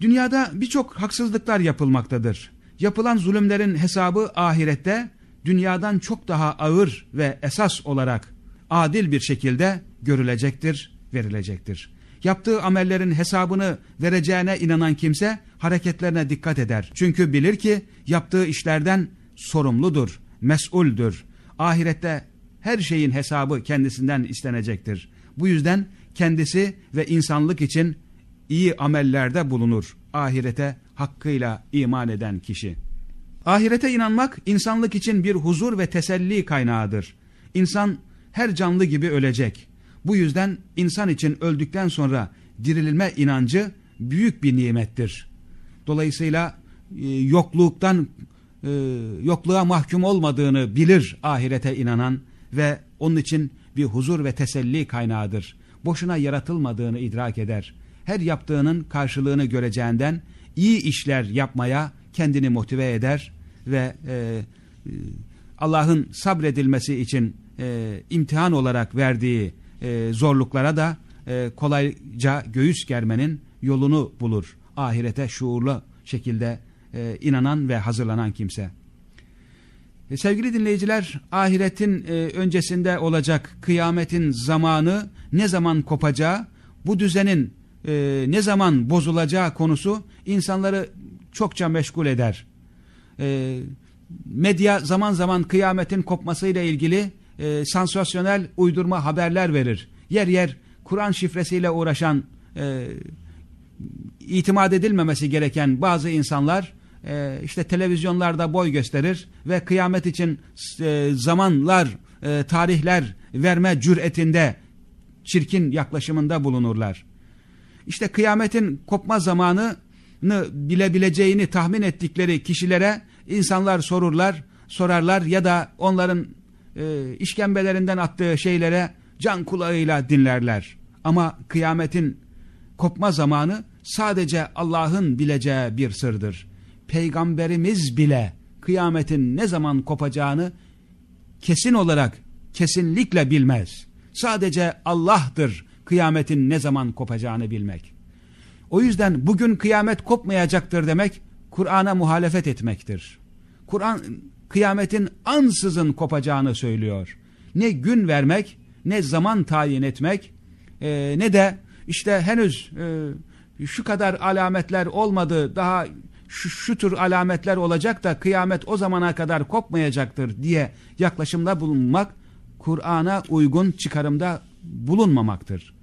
Dünyada birçok haksızlıklar yapılmaktadır. Yapılan zulümlerin hesabı ahirette dünyadan çok daha ağır ve esas olarak adil bir şekilde görülecektir, verilecektir. Yaptığı amellerin hesabını vereceğine inanan kimse hareketlerine dikkat eder. Çünkü bilir ki yaptığı işlerden sorumludur, mesuldür. Ahirette her şeyin hesabı kendisinden istenecektir. Bu yüzden kendisi ve insanlık için iyi amellerde bulunur. Ahirete hakkıyla iman eden kişi. Ahirete inanmak insanlık için bir huzur ve teselli kaynağıdır. İnsan her canlı gibi ölecek. Bu yüzden insan için öldükten sonra dirilme inancı büyük bir nimettir. Dolayısıyla e, yokluktan e, yokluğa mahkum olmadığını bilir ahirete inanan ve onun için bir huzur ve teselli kaynağıdır. Boşuna yaratılmadığını idrak eder. Her yaptığının karşılığını göreceğinden iyi işler yapmaya kendini motive eder ve e, e, Allah'ın sabredilmesi için e, imtihan olarak verdiği e, zorluklara da e, kolayca göğüs germenin yolunu bulur. Ahirete şuurlu şekilde e, inanan ve hazırlanan kimse. E, sevgili dinleyiciler, ahiretin e, öncesinde olacak kıyametin zamanı ne zaman kopacağı, bu düzenin e, ne zaman bozulacağı konusu insanları çokça meşgul eder. Medya zaman zaman kıyametin kopmasıyla ilgili sansasyonel uydurma haberler verir. Yer yer Kur'an şifresiyle uğraşan, itimat edilmemesi gereken bazı insanlar e, işte televizyonlarda boy gösterir ve kıyamet için e, zamanlar, e, tarihler verme cüretinde çirkin yaklaşımında bulunurlar. İşte kıyametin kopma zamanını bilebileceğini tahmin ettikleri kişilere insanlar sorurlar, sorarlar ya da onların e, işkembelerinden attığı şeylere can kulağıyla dinlerler. Ama kıyametin kopma zamanı sadece Allah'ın bileceği bir sırdır. Peygamberimiz bile kıyametin ne zaman kopacağını kesin olarak, kesinlikle bilmez. Sadece Allah'tır kıyametin ne zaman kopacağını bilmek. O yüzden bugün kıyamet kopmayacaktır demek, Kur'an'a muhalefet etmektir. Kur'an kıyametin ansızın kopacağını söylüyor. Ne gün vermek, ne zaman tayin etmek, e, ne de işte henüz e, şu kadar alametler olmadı, daha şu, şu tür alametler olacak da kıyamet o zamana kadar kopmayacaktır diye yaklaşımda bulunmak, Kur'an'a uygun çıkarımda bulunmamaktır.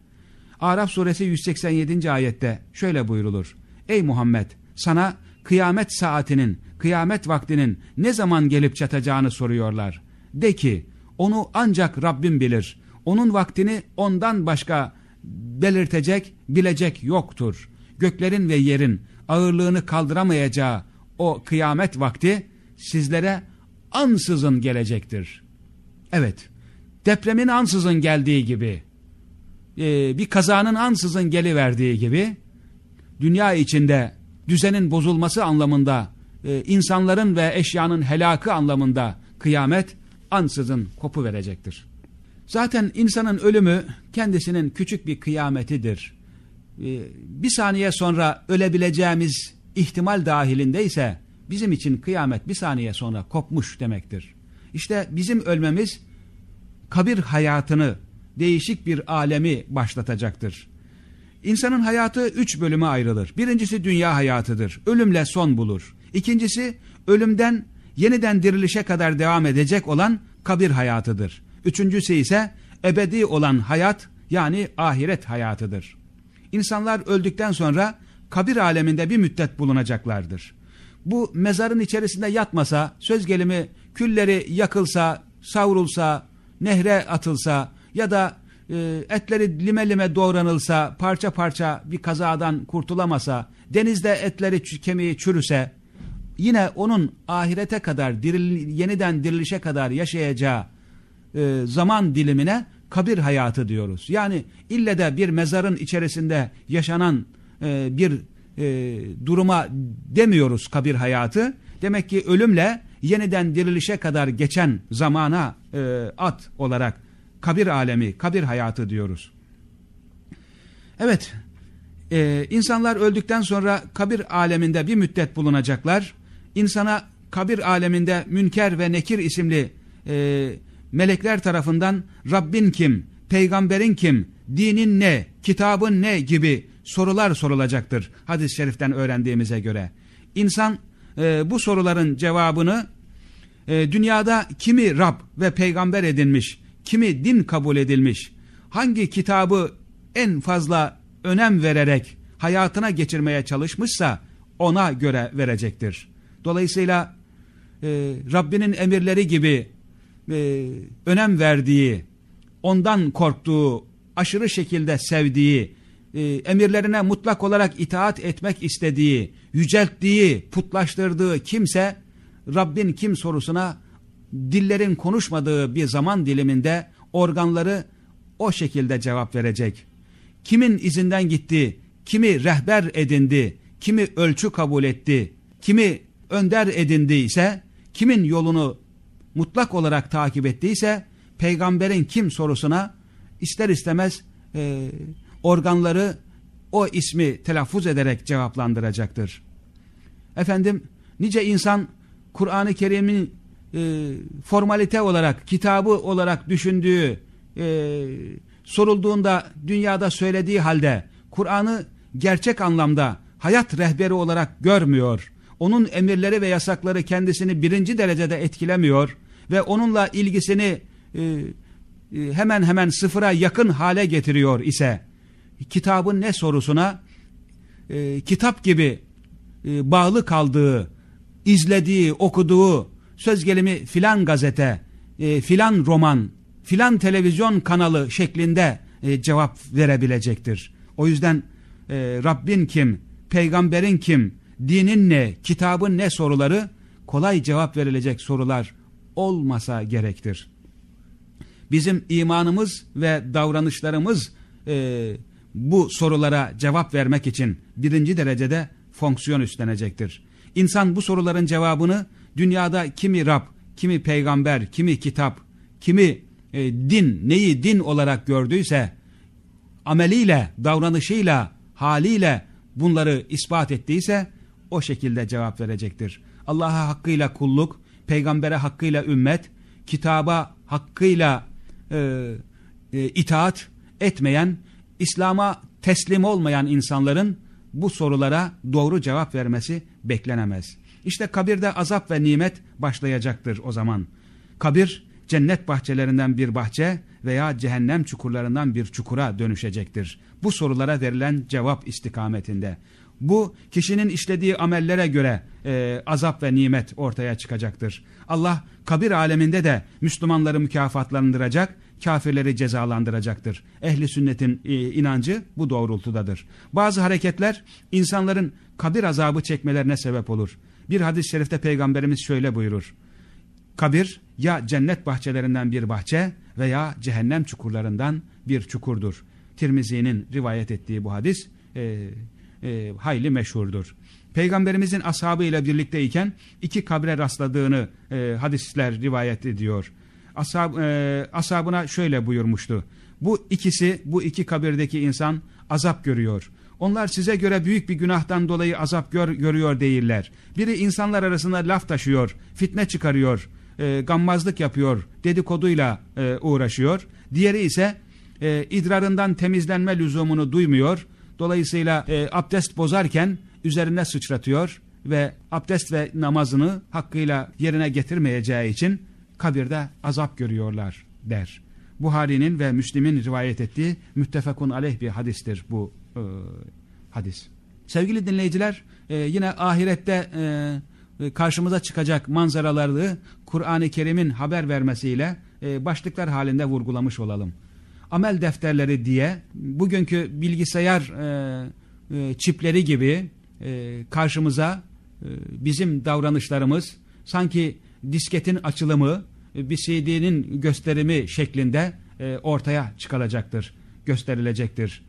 Araf suresi 187. ayette şöyle buyrulur. Ey Muhammed sana kıyamet saatinin, kıyamet vaktinin ne zaman gelip çatacağını soruyorlar. De ki onu ancak Rabbim bilir. Onun vaktini ondan başka belirtecek, bilecek yoktur. Göklerin ve yerin ağırlığını kaldıramayacağı o kıyamet vakti sizlere ansızın gelecektir. Evet, depremin ansızın geldiği gibi, bir kazanın ansızın geliverdiği gibi, dünya içinde düzenin bozulması anlamında, insanların ve eşyanın helakı anlamında kıyamet ansızın kopu verecektir. Zaten insanın ölümü kendisinin küçük bir kıyametidir. Ee, bir saniye sonra ölebileceğimiz ihtimal dahilindeyse bizim için kıyamet bir saniye sonra kopmuş demektir. İşte bizim ölmemiz kabir hayatını değişik bir alemi başlatacaktır. İnsanın hayatı üç bölüme ayrılır. Birincisi dünya hayatıdır. Ölümle son bulur. İkincisi ölümden yeniden dirilişe kadar devam edecek olan kabir hayatıdır. Üçüncüsü ise ebedi olan hayat yani ahiret hayatıdır. İnsanlar öldükten sonra kabir aleminde bir müddet bulunacaklardır. Bu mezarın içerisinde yatmasa, söz gelimi külleri yakılsa, savrulsa, nehre atılsa ya da e, etleri lime lime doğranılsa, parça parça bir kazadan kurtulamasa, denizde etleri kemiği çürüse, yine onun ahirete kadar, diril, yeniden dirilişe kadar yaşayacağı e, zaman dilimine kabir hayatı diyoruz. Yani ille de bir mezarın içerisinde yaşanan e, bir e, duruma demiyoruz kabir hayatı. Demek ki ölümle yeniden dirilişe kadar geçen zamana e, at olarak kabir alemi, kabir hayatı diyoruz. Evet, e, insanlar öldükten sonra kabir aleminde bir müddet bulunacaklar. İnsana kabir aleminde Münker ve Nekir isimli e, melekler tarafından Rabbin kim, peygamberin kim, dinin ne, kitabın ne gibi sorular sorulacaktır hadis-i şeriften öğrendiğimize göre. İnsan e, bu soruların cevabını e, dünyada kimi Rab ve peygamber edinmiş, kimi din kabul edilmiş, hangi kitabı en fazla önem vererek hayatına geçirmeye çalışmışsa ona göre verecektir. Dolayısıyla e, Rabbinin emirleri gibi e, önem verdiği, ondan korktuğu, aşırı şekilde sevdiği, e, emirlerine mutlak olarak itaat etmek istediği, yücelttiği, putlaştırdığı kimse Rabbin kim sorusuna dillerin konuşmadığı bir zaman diliminde organları o şekilde cevap verecek. Kimin izinden gitti, kimi rehber edindi, kimi ölçü kabul etti, kimi önder edindiyse, kimin yolunu mutlak olarak takip ettiyse, peygamberin kim sorusuna ister istemez e, organları o ismi telaffuz ederek cevaplandıracaktır. Efendim nice insan Kur'an-ı Kerim'in e, formalite olarak, kitabı olarak düşündüğü, e, sorulduğunda dünyada söylediği halde Kur'an'ı gerçek anlamda hayat rehberi olarak görmüyor. Onun emirleri ve yasakları kendisini birinci derecede etkilemiyor ve onunla ilgisini e, e, hemen hemen sıfıra yakın hale getiriyor ise kitabın ne sorusuna e, kitap gibi bağlı kaldığı, izlediği, okuduğu söz gelimi filan gazete, filan roman, filan televizyon kanalı şeklinde cevap verebilecektir. O yüzden Rabbin kim, peygamberin kim, dinin ne, kitabın ne soruları kolay cevap verilecek sorular olmasa gerektir. Bizim imanımız ve davranışlarımız e, bu sorulara cevap vermek için birinci derecede fonksiyon üstlenecektir. İnsan bu soruların cevabını dünyada kimi Rab, kimi peygamber, kimi kitap, kimi e, din, neyi din olarak gördüyse ameliyle, davranışıyla, haliyle bunları ispat ettiyse o şekilde cevap verecektir. Allah'a hakkıyla kulluk, peygambere hakkıyla ümmet, kitaba hakkıyla e, e, itaat etmeyen, İslam'a teslim olmayan insanların bu sorulara doğru cevap vermesi beklenemez. İşte kabirde azap ve nimet başlayacaktır o zaman. Kabir cennet bahçelerinden bir bahçe veya cehennem çukurlarından bir çukura dönüşecektir. Bu sorulara verilen cevap istikametinde. Bu kişinin işlediği amellere göre e, azap ve nimet ortaya çıkacaktır. Allah kabir aleminde de Müslümanları mükafatlandıracak, kafirleri cezalandıracaktır. Ehli sünnetin e, inancı bu doğrultudadır. Bazı hareketler insanların kabir azabı çekmelerine sebep olur. Bir hadis-i şerifte peygamberimiz şöyle buyurur. Kabir ya cennet bahçelerinden bir bahçe veya cehennem çukurlarından bir çukurdur. Tirmizi'nin rivayet ettiği bu hadis e, e, hayli meşhurdur. Peygamberimizin ashabıyla birlikteyken iki kabre rastladığını e, hadisler rivayet ediyor. Ashab, e, ashabına şöyle buyurmuştu. Bu ikisi, bu iki kabirdeki insan azap görüyor. Onlar size göre büyük bir günahtan dolayı azap gör, görüyor değiller. Biri insanlar arasında laf taşıyor, fitne çıkarıyor, e, gammazlık yapıyor, dedikoduyla e, uğraşıyor. Diğeri ise e, idrarından temizlenme lüzumunu duymuyor. Dolayısıyla e, abdest bozarken üzerine sıçratıyor ve abdest ve namazını hakkıyla yerine getirmeyeceği için kabirde azap görüyorlar der. Buhari'nin ve Müslim'in rivayet ettiği müttefekun aleyh bir hadistir bu e, hadis. Sevgili dinleyiciler e, yine ahirette e, karşımıza çıkacak manzaraları Kur'an-ı Kerim'in haber vermesiyle e, başlıklar halinde vurgulamış olalım. Amel defterleri diye bugünkü bilgisayar e, e, çipleri gibi e, karşımıza e, bizim davranışlarımız sanki disketin açılımı bir CD'nin gösterimi şeklinde e, ortaya çıkaracaktır, gösterilecektir.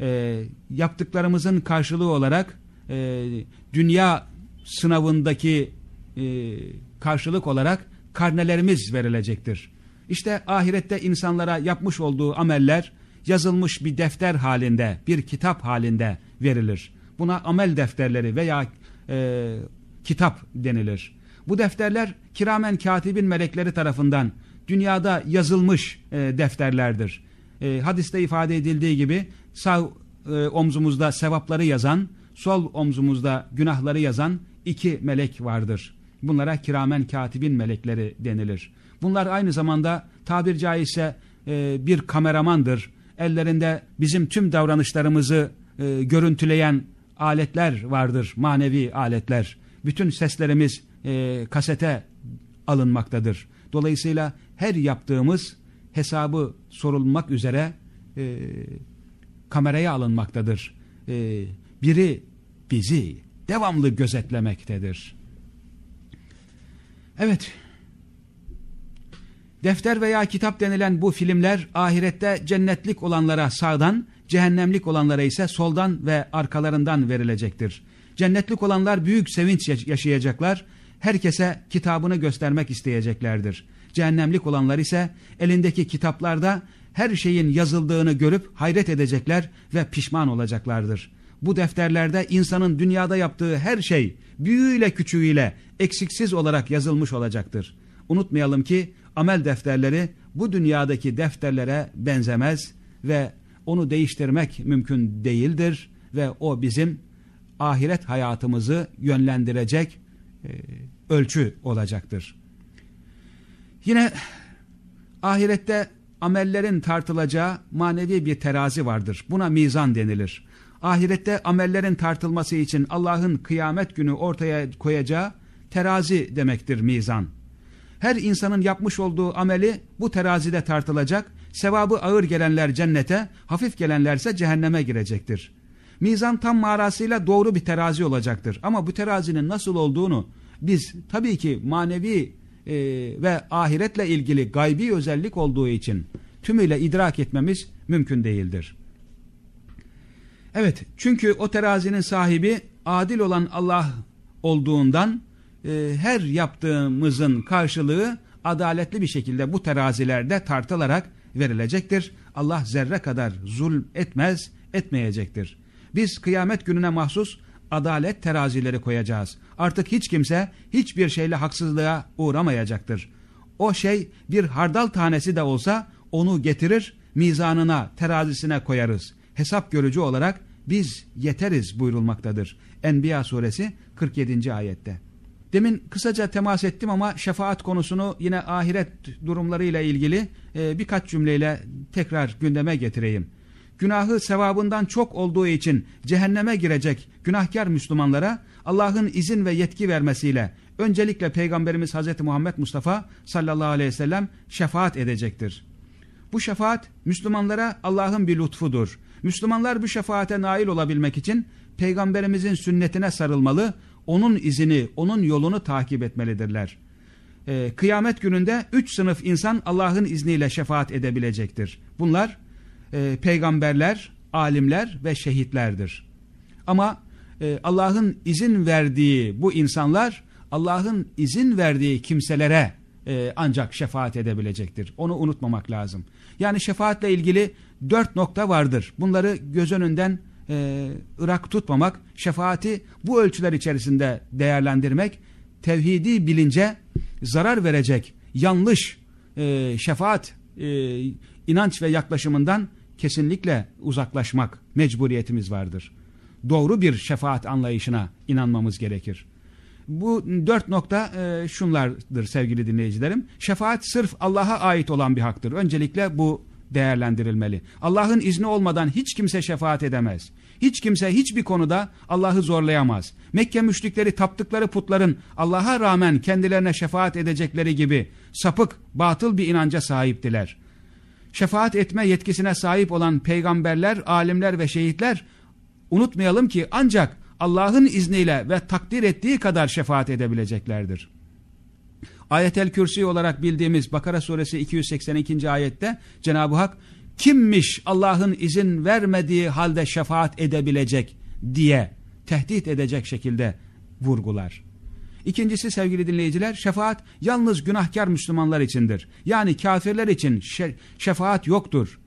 E, yaptıklarımızın karşılığı olarak e, dünya sınavındaki e, karşılık olarak karnelerimiz verilecektir. İşte ahirette insanlara yapmış olduğu ameller yazılmış bir defter halinde, bir kitap halinde verilir. Buna amel defterleri veya e, kitap denilir. Bu defterler kiramen katibin melekleri tarafından dünyada yazılmış e, defterlerdir. E, hadiste ifade edildiği gibi sağ e, omzumuzda sevapları yazan, sol omzumuzda günahları yazan iki melek vardır. Bunlara kiramen katibin melekleri denilir. Bunlar aynı zamanda tabir caizse e, bir kameramandır. Ellerinde bizim tüm davranışlarımızı e, görüntüleyen aletler vardır, manevi aletler. Bütün seslerimiz e, kasete alınmaktadır. Dolayısıyla her yaptığımız hesabı sorulmak üzere e, kameraya alınmaktadır. E, biri bizi devamlı gözetlemektedir. Evet, Defter veya kitap denilen bu filmler ahirette cennetlik olanlara sağdan, cehennemlik olanlara ise soldan ve arkalarından verilecektir. Cennetlik olanlar büyük sevinç yaşayacaklar, herkese kitabını göstermek isteyeceklerdir. Cehennemlik olanlar ise elindeki kitaplarda her şeyin yazıldığını görüp hayret edecekler ve pişman olacaklardır. Bu defterlerde insanın dünyada yaptığı her şey büyüğüyle küçüğüyle eksiksiz olarak yazılmış olacaktır. Unutmayalım ki amel defterleri bu dünyadaki defterlere benzemez ve onu değiştirmek mümkün değildir ve o bizim ahiret hayatımızı yönlendirecek e, ölçü olacaktır. Yine ahirette amellerin tartılacağı manevi bir terazi vardır. Buna mizan denilir. Ahirette amellerin tartılması için Allah'ın kıyamet günü ortaya koyacağı terazi demektir mizan. Her insanın yapmış olduğu ameli bu terazide tartılacak, sevabı ağır gelenler cennete, hafif gelenlerse cehenneme girecektir. Mizan tam manasıyla doğru bir terazi olacaktır. Ama bu terazinin nasıl olduğunu biz tabii ki manevi e, ve ahiretle ilgili gaybi özellik olduğu için tümüyle idrak etmemiz mümkün değildir. Evet çünkü o terazinin sahibi adil olan Allah olduğundan e, her yaptığımızın karşılığı adaletli bir şekilde bu terazilerde tartılarak verilecektir. Allah zerre kadar zulm etmez, etmeyecektir. Biz kıyamet gününe mahsus adalet terazileri koyacağız. Artık hiç kimse hiçbir şeyle haksızlığa uğramayacaktır. O şey bir hardal tanesi de olsa onu getirir, mizanına, terazisine koyarız. Hesap görücü olarak biz yeteriz buyurulmaktadır. Enbiya suresi 47. ayette. Demin kısaca temas ettim ama şefaat konusunu yine ahiret durumlarıyla ilgili e, birkaç cümleyle tekrar gündeme getireyim. Günahı sevabından çok olduğu için cehenneme girecek günahkar Müslümanlara Allah'ın izin ve yetki vermesiyle öncelikle Peygamberimiz Hz. Muhammed Mustafa sallallahu aleyhi ve sellem şefaat edecektir. Bu şefaat Müslümanlara Allah'ın bir lütfudur. Müslümanlar bu şefaate nail olabilmek için Peygamberimizin sünnetine sarılmalı, onun izini, onun yolunu takip etmelidirler. Ee, kıyamet gününde üç sınıf insan Allah'ın izniyle şefaat edebilecektir. Bunlar e, peygamberler, alimler ve şehitlerdir. Ama e, Allah'ın izin verdiği bu insanlar Allah'ın izin verdiği kimselere e, ancak şefaat edebilecektir. Onu unutmamak lazım. Yani şefaatle ilgili dört nokta vardır. Bunları göz önünden e, ırak tutmamak, şefaati bu ölçüler içerisinde değerlendirmek, tevhidi bilince zarar verecek yanlış e, şefaat e, inanç ve yaklaşımından kesinlikle uzaklaşmak mecburiyetimiz vardır. Doğru bir şefaat anlayışına inanmamız gerekir. Bu dört nokta e, şunlardır sevgili dinleyicilerim. Şefaat sırf Allah'a ait olan bir haktır. Öncelikle bu değerlendirilmeli. Allah'ın izni olmadan hiç kimse şefaat edemez. Hiç kimse hiçbir konuda Allah'ı zorlayamaz. Mekke müşrikleri taptıkları putların Allah'a rağmen kendilerine şefaat edecekleri gibi sapık, batıl bir inanca sahiptiler. Şefaat etme yetkisine sahip olan peygamberler, alimler ve şehitler unutmayalım ki ancak Allah'ın izniyle ve takdir ettiği kadar şefaat edebileceklerdir. Ayetel Kürsi olarak bildiğimiz Bakara suresi 282. ayette Cenab-ı Hak kimmiş Allah'ın izin vermediği halde şefaat edebilecek diye tehdit edecek şekilde vurgular. İkincisi sevgili dinleyiciler şefaat yalnız günahkar Müslümanlar içindir. Yani kafirler için şefaat yoktur.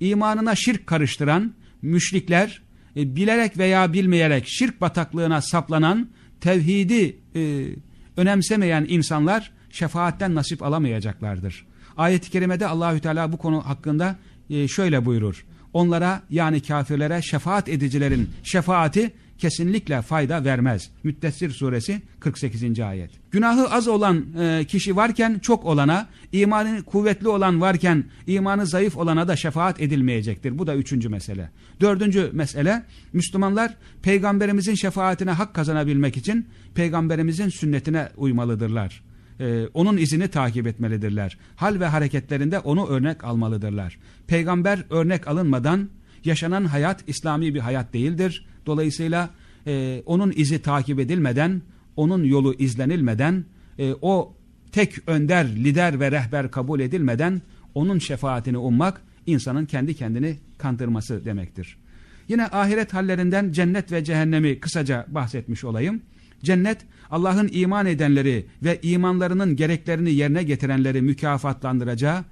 İmanına şirk karıştıran müşrikler e, bilerek veya bilmeyerek şirk bataklığına saplanan tevhidi e, önemsemeyen insanlar şefaatten nasip alamayacaklardır. Ayet-i kerimede Allahü Teala bu konu hakkında e, şöyle buyurur. Onlara yani kafirlere şefaat edicilerin şefaati kesinlikle fayda vermez. Müddessir suresi 48. ayet. Günahı az olan e, kişi varken çok olana, imanı kuvvetli olan varken imanı zayıf olana da şefaat edilmeyecektir. Bu da üçüncü mesele. Dördüncü mesele, Müslümanlar peygamberimizin şefaatine hak kazanabilmek için peygamberimizin sünnetine uymalıdırlar. Ee, onun izini takip etmelidirler. Hal ve hareketlerinde onu örnek almalıdırlar. Peygamber örnek alınmadan yaşanan hayat İslami bir hayat değildir. Dolayısıyla e, onun izi takip edilmeden, onun yolu izlenilmeden e, o tek önder, lider ve rehber kabul edilmeden onun şefaatini ummak insanın kendi kendini kandırması demektir. Yine ahiret hallerinden cennet ve cehennemi kısaca bahsetmiş olayım. Cennet Allah'ın iman edenleri ve imanlarının gereklerini yerine getirenleri mükafatlandıracağı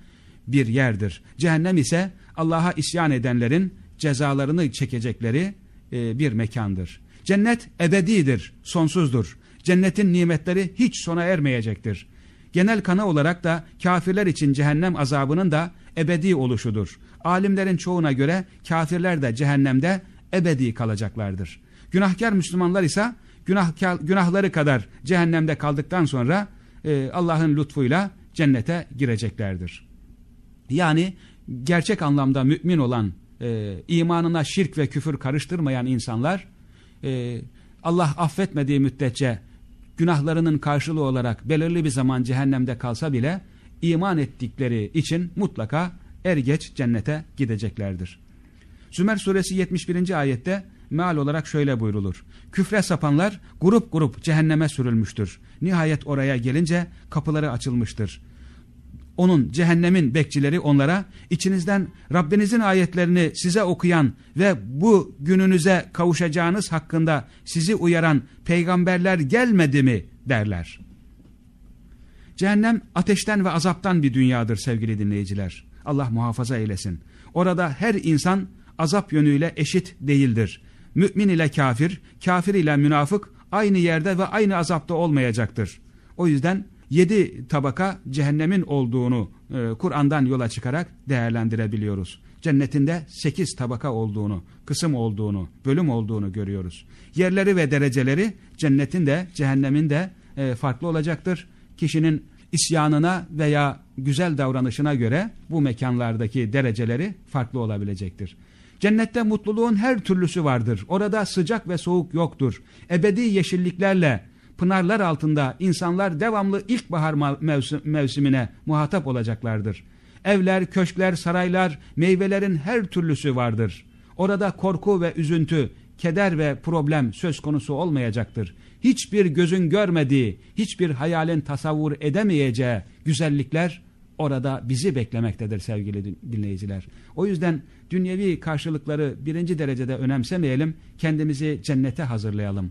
bir yerdir. Cehennem ise Allah'a isyan edenlerin cezalarını çekecekleri e, bir mekandır. Cennet ebedidir, sonsuzdur. Cennetin nimetleri hiç sona ermeyecektir. Genel kanı olarak da kafirler için cehennem azabının da ebedi oluşudur. Alimlerin çoğuna göre kafirler de cehennemde ebedi kalacaklardır. Günahkar Müslümanlar ise günahkar, günahları kadar cehennemde kaldıktan sonra e, Allah'ın lütfuyla cennete gireceklerdir. Yani gerçek anlamda mümin olan, e, imanına şirk ve küfür karıştırmayan insanlar e, Allah affetmediği müddetçe günahlarının karşılığı olarak belirli bir zaman cehennemde kalsa bile iman ettikleri için mutlaka er geç cennete gideceklerdir. Zümer suresi 71. ayette meal olarak şöyle buyrulur. Küfre sapanlar grup grup cehenneme sürülmüştür. Nihayet oraya gelince kapıları açılmıştır. Onun cehennemin bekçileri onlara içinizden Rabbinizin ayetlerini size okuyan ve bu gününüze kavuşacağınız hakkında sizi uyaran peygamberler gelmedi mi derler. Cehennem ateşten ve azaptan bir dünyadır sevgili dinleyiciler. Allah muhafaza eylesin. Orada her insan azap yönüyle eşit değildir. Mümin ile kafir, kafir ile münafık aynı yerde ve aynı azapta olmayacaktır. O yüzden yedi tabaka cehennemin olduğunu e, Kur'an'dan yola çıkarak değerlendirebiliyoruz. Cennetinde sekiz tabaka olduğunu, kısım olduğunu, bölüm olduğunu görüyoruz. Yerleri ve dereceleri cennetin de cehennemin de e, farklı olacaktır. Kişinin isyanına veya güzel davranışına göre bu mekanlardaki dereceleri farklı olabilecektir. Cennette mutluluğun her türlüsü vardır. Orada sıcak ve soğuk yoktur. Ebedi yeşilliklerle, pınarlar altında insanlar devamlı ilkbahar mevsim, mevsimine muhatap olacaklardır. Evler, köşkler, saraylar, meyvelerin her türlüsü vardır. Orada korku ve üzüntü, keder ve problem söz konusu olmayacaktır. Hiçbir gözün görmediği, hiçbir hayalin tasavvur edemeyeceği güzellikler orada bizi beklemektedir sevgili dinleyiciler. O yüzden dünyevi karşılıkları birinci derecede önemsemeyelim, kendimizi cennete hazırlayalım.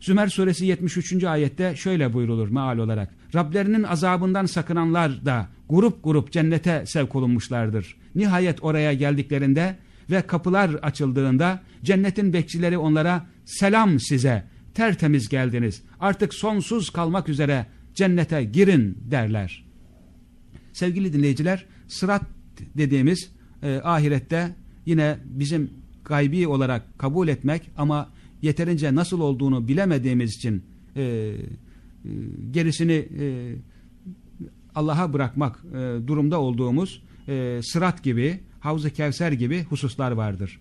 Zümer suresi 73. ayette şöyle buyrulur meal olarak. Rablerinin azabından sakınanlar da grup grup cennete sevk olunmuşlardır. Nihayet oraya geldiklerinde ve kapılar açıldığında cennetin bekçileri onlara selam size tertemiz geldiniz artık sonsuz kalmak üzere cennete girin derler. Sevgili dinleyiciler sırat dediğimiz e, ahirette yine bizim gaybi olarak kabul etmek ama yeterince nasıl olduğunu bilemediğimiz için e, e, gerisini e, Allah'a bırakmak e, durumda olduğumuz e, sırat gibi, Havz-ı Kevser gibi hususlar vardır.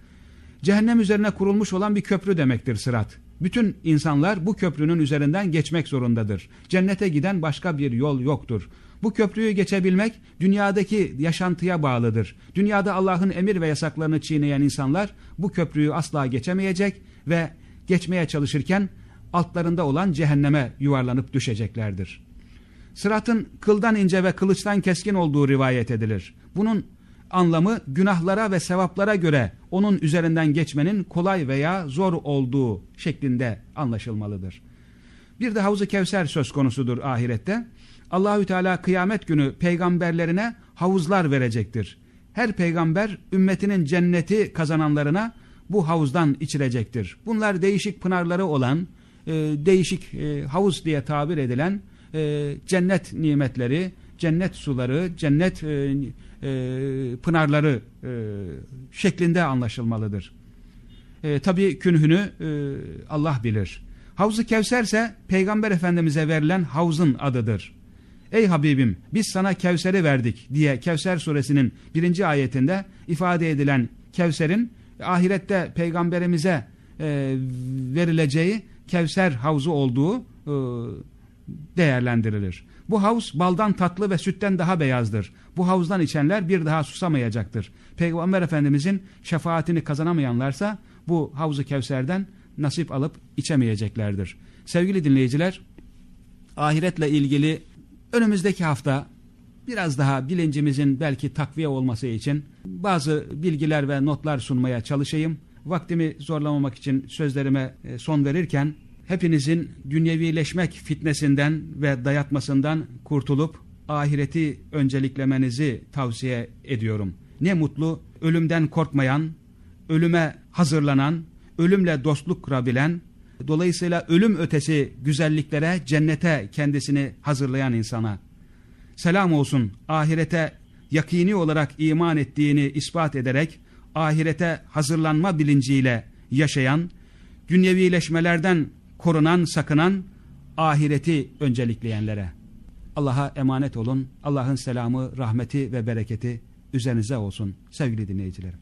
Cehennem üzerine kurulmuş olan bir köprü demektir sırat. Bütün insanlar bu köprünün üzerinden geçmek zorundadır. Cennete giden başka bir yol yoktur. Bu köprüyü geçebilmek dünyadaki yaşantıya bağlıdır. Dünyada Allah'ın emir ve yasaklarını çiğneyen insanlar bu köprüyü asla geçemeyecek ve geçmeye çalışırken altlarında olan cehenneme yuvarlanıp düşeceklerdir. Sıratın kıldan ince ve kılıçtan keskin olduğu rivayet edilir. Bunun anlamı günahlara ve sevaplara göre onun üzerinden geçmenin kolay veya zor olduğu şeklinde anlaşılmalıdır. Bir de Havuz-ı Kevser söz konusudur ahirette. Allahü Teala kıyamet günü peygamberlerine havuzlar verecektir. Her peygamber ümmetinin cenneti kazananlarına bu havuzdan içilecektir. Bunlar değişik pınarları olan, e, değişik e, havuz diye tabir edilen e, cennet nimetleri, cennet suları, cennet e, e, pınarları e, şeklinde anlaşılmalıdır. E, Tabi künhünü e, Allah bilir. Havzu Kevser ise Peygamber Efendimiz'e verilen havzın adıdır. Ey Habibim biz sana Kevser'i verdik diye Kevser suresinin birinci ayetinde ifade edilen Kevser'in ahirette peygamberimize e, verileceği Kevser havzu olduğu e, değerlendirilir. Bu havuz baldan tatlı ve sütten daha beyazdır. Bu havuzdan içenler bir daha susamayacaktır. Peygamber Efendimizin şefaatini kazanamayanlarsa bu havuzu Kevser'den nasip alıp içemeyeceklerdir. Sevgili dinleyiciler, ahiretle ilgili Önümüzdeki hafta biraz daha bilincimizin belki takviye olması için bazı bilgiler ve notlar sunmaya çalışayım. Vaktimi zorlamamak için sözlerime e, son verirken hepinizin dünyevileşmek fitnesinden ve dayatmasından kurtulup ahireti önceliklemenizi tavsiye ediyorum. Ne mutlu ölümden korkmayan, ölüme hazırlanan, ölümle dostluk kurabilen, dolayısıyla ölüm ötesi güzelliklere, cennete kendisini hazırlayan insana. Selam olsun ahirete yakini olarak iman ettiğini ispat ederek, ahirete hazırlanma bilinciyle yaşayan, dünyevileşmelerden korunan, sakınan, ahireti öncelikleyenlere. Allah'a emanet olun. Allah'ın selamı, rahmeti ve bereketi üzerinize olsun sevgili dinleyicilerim.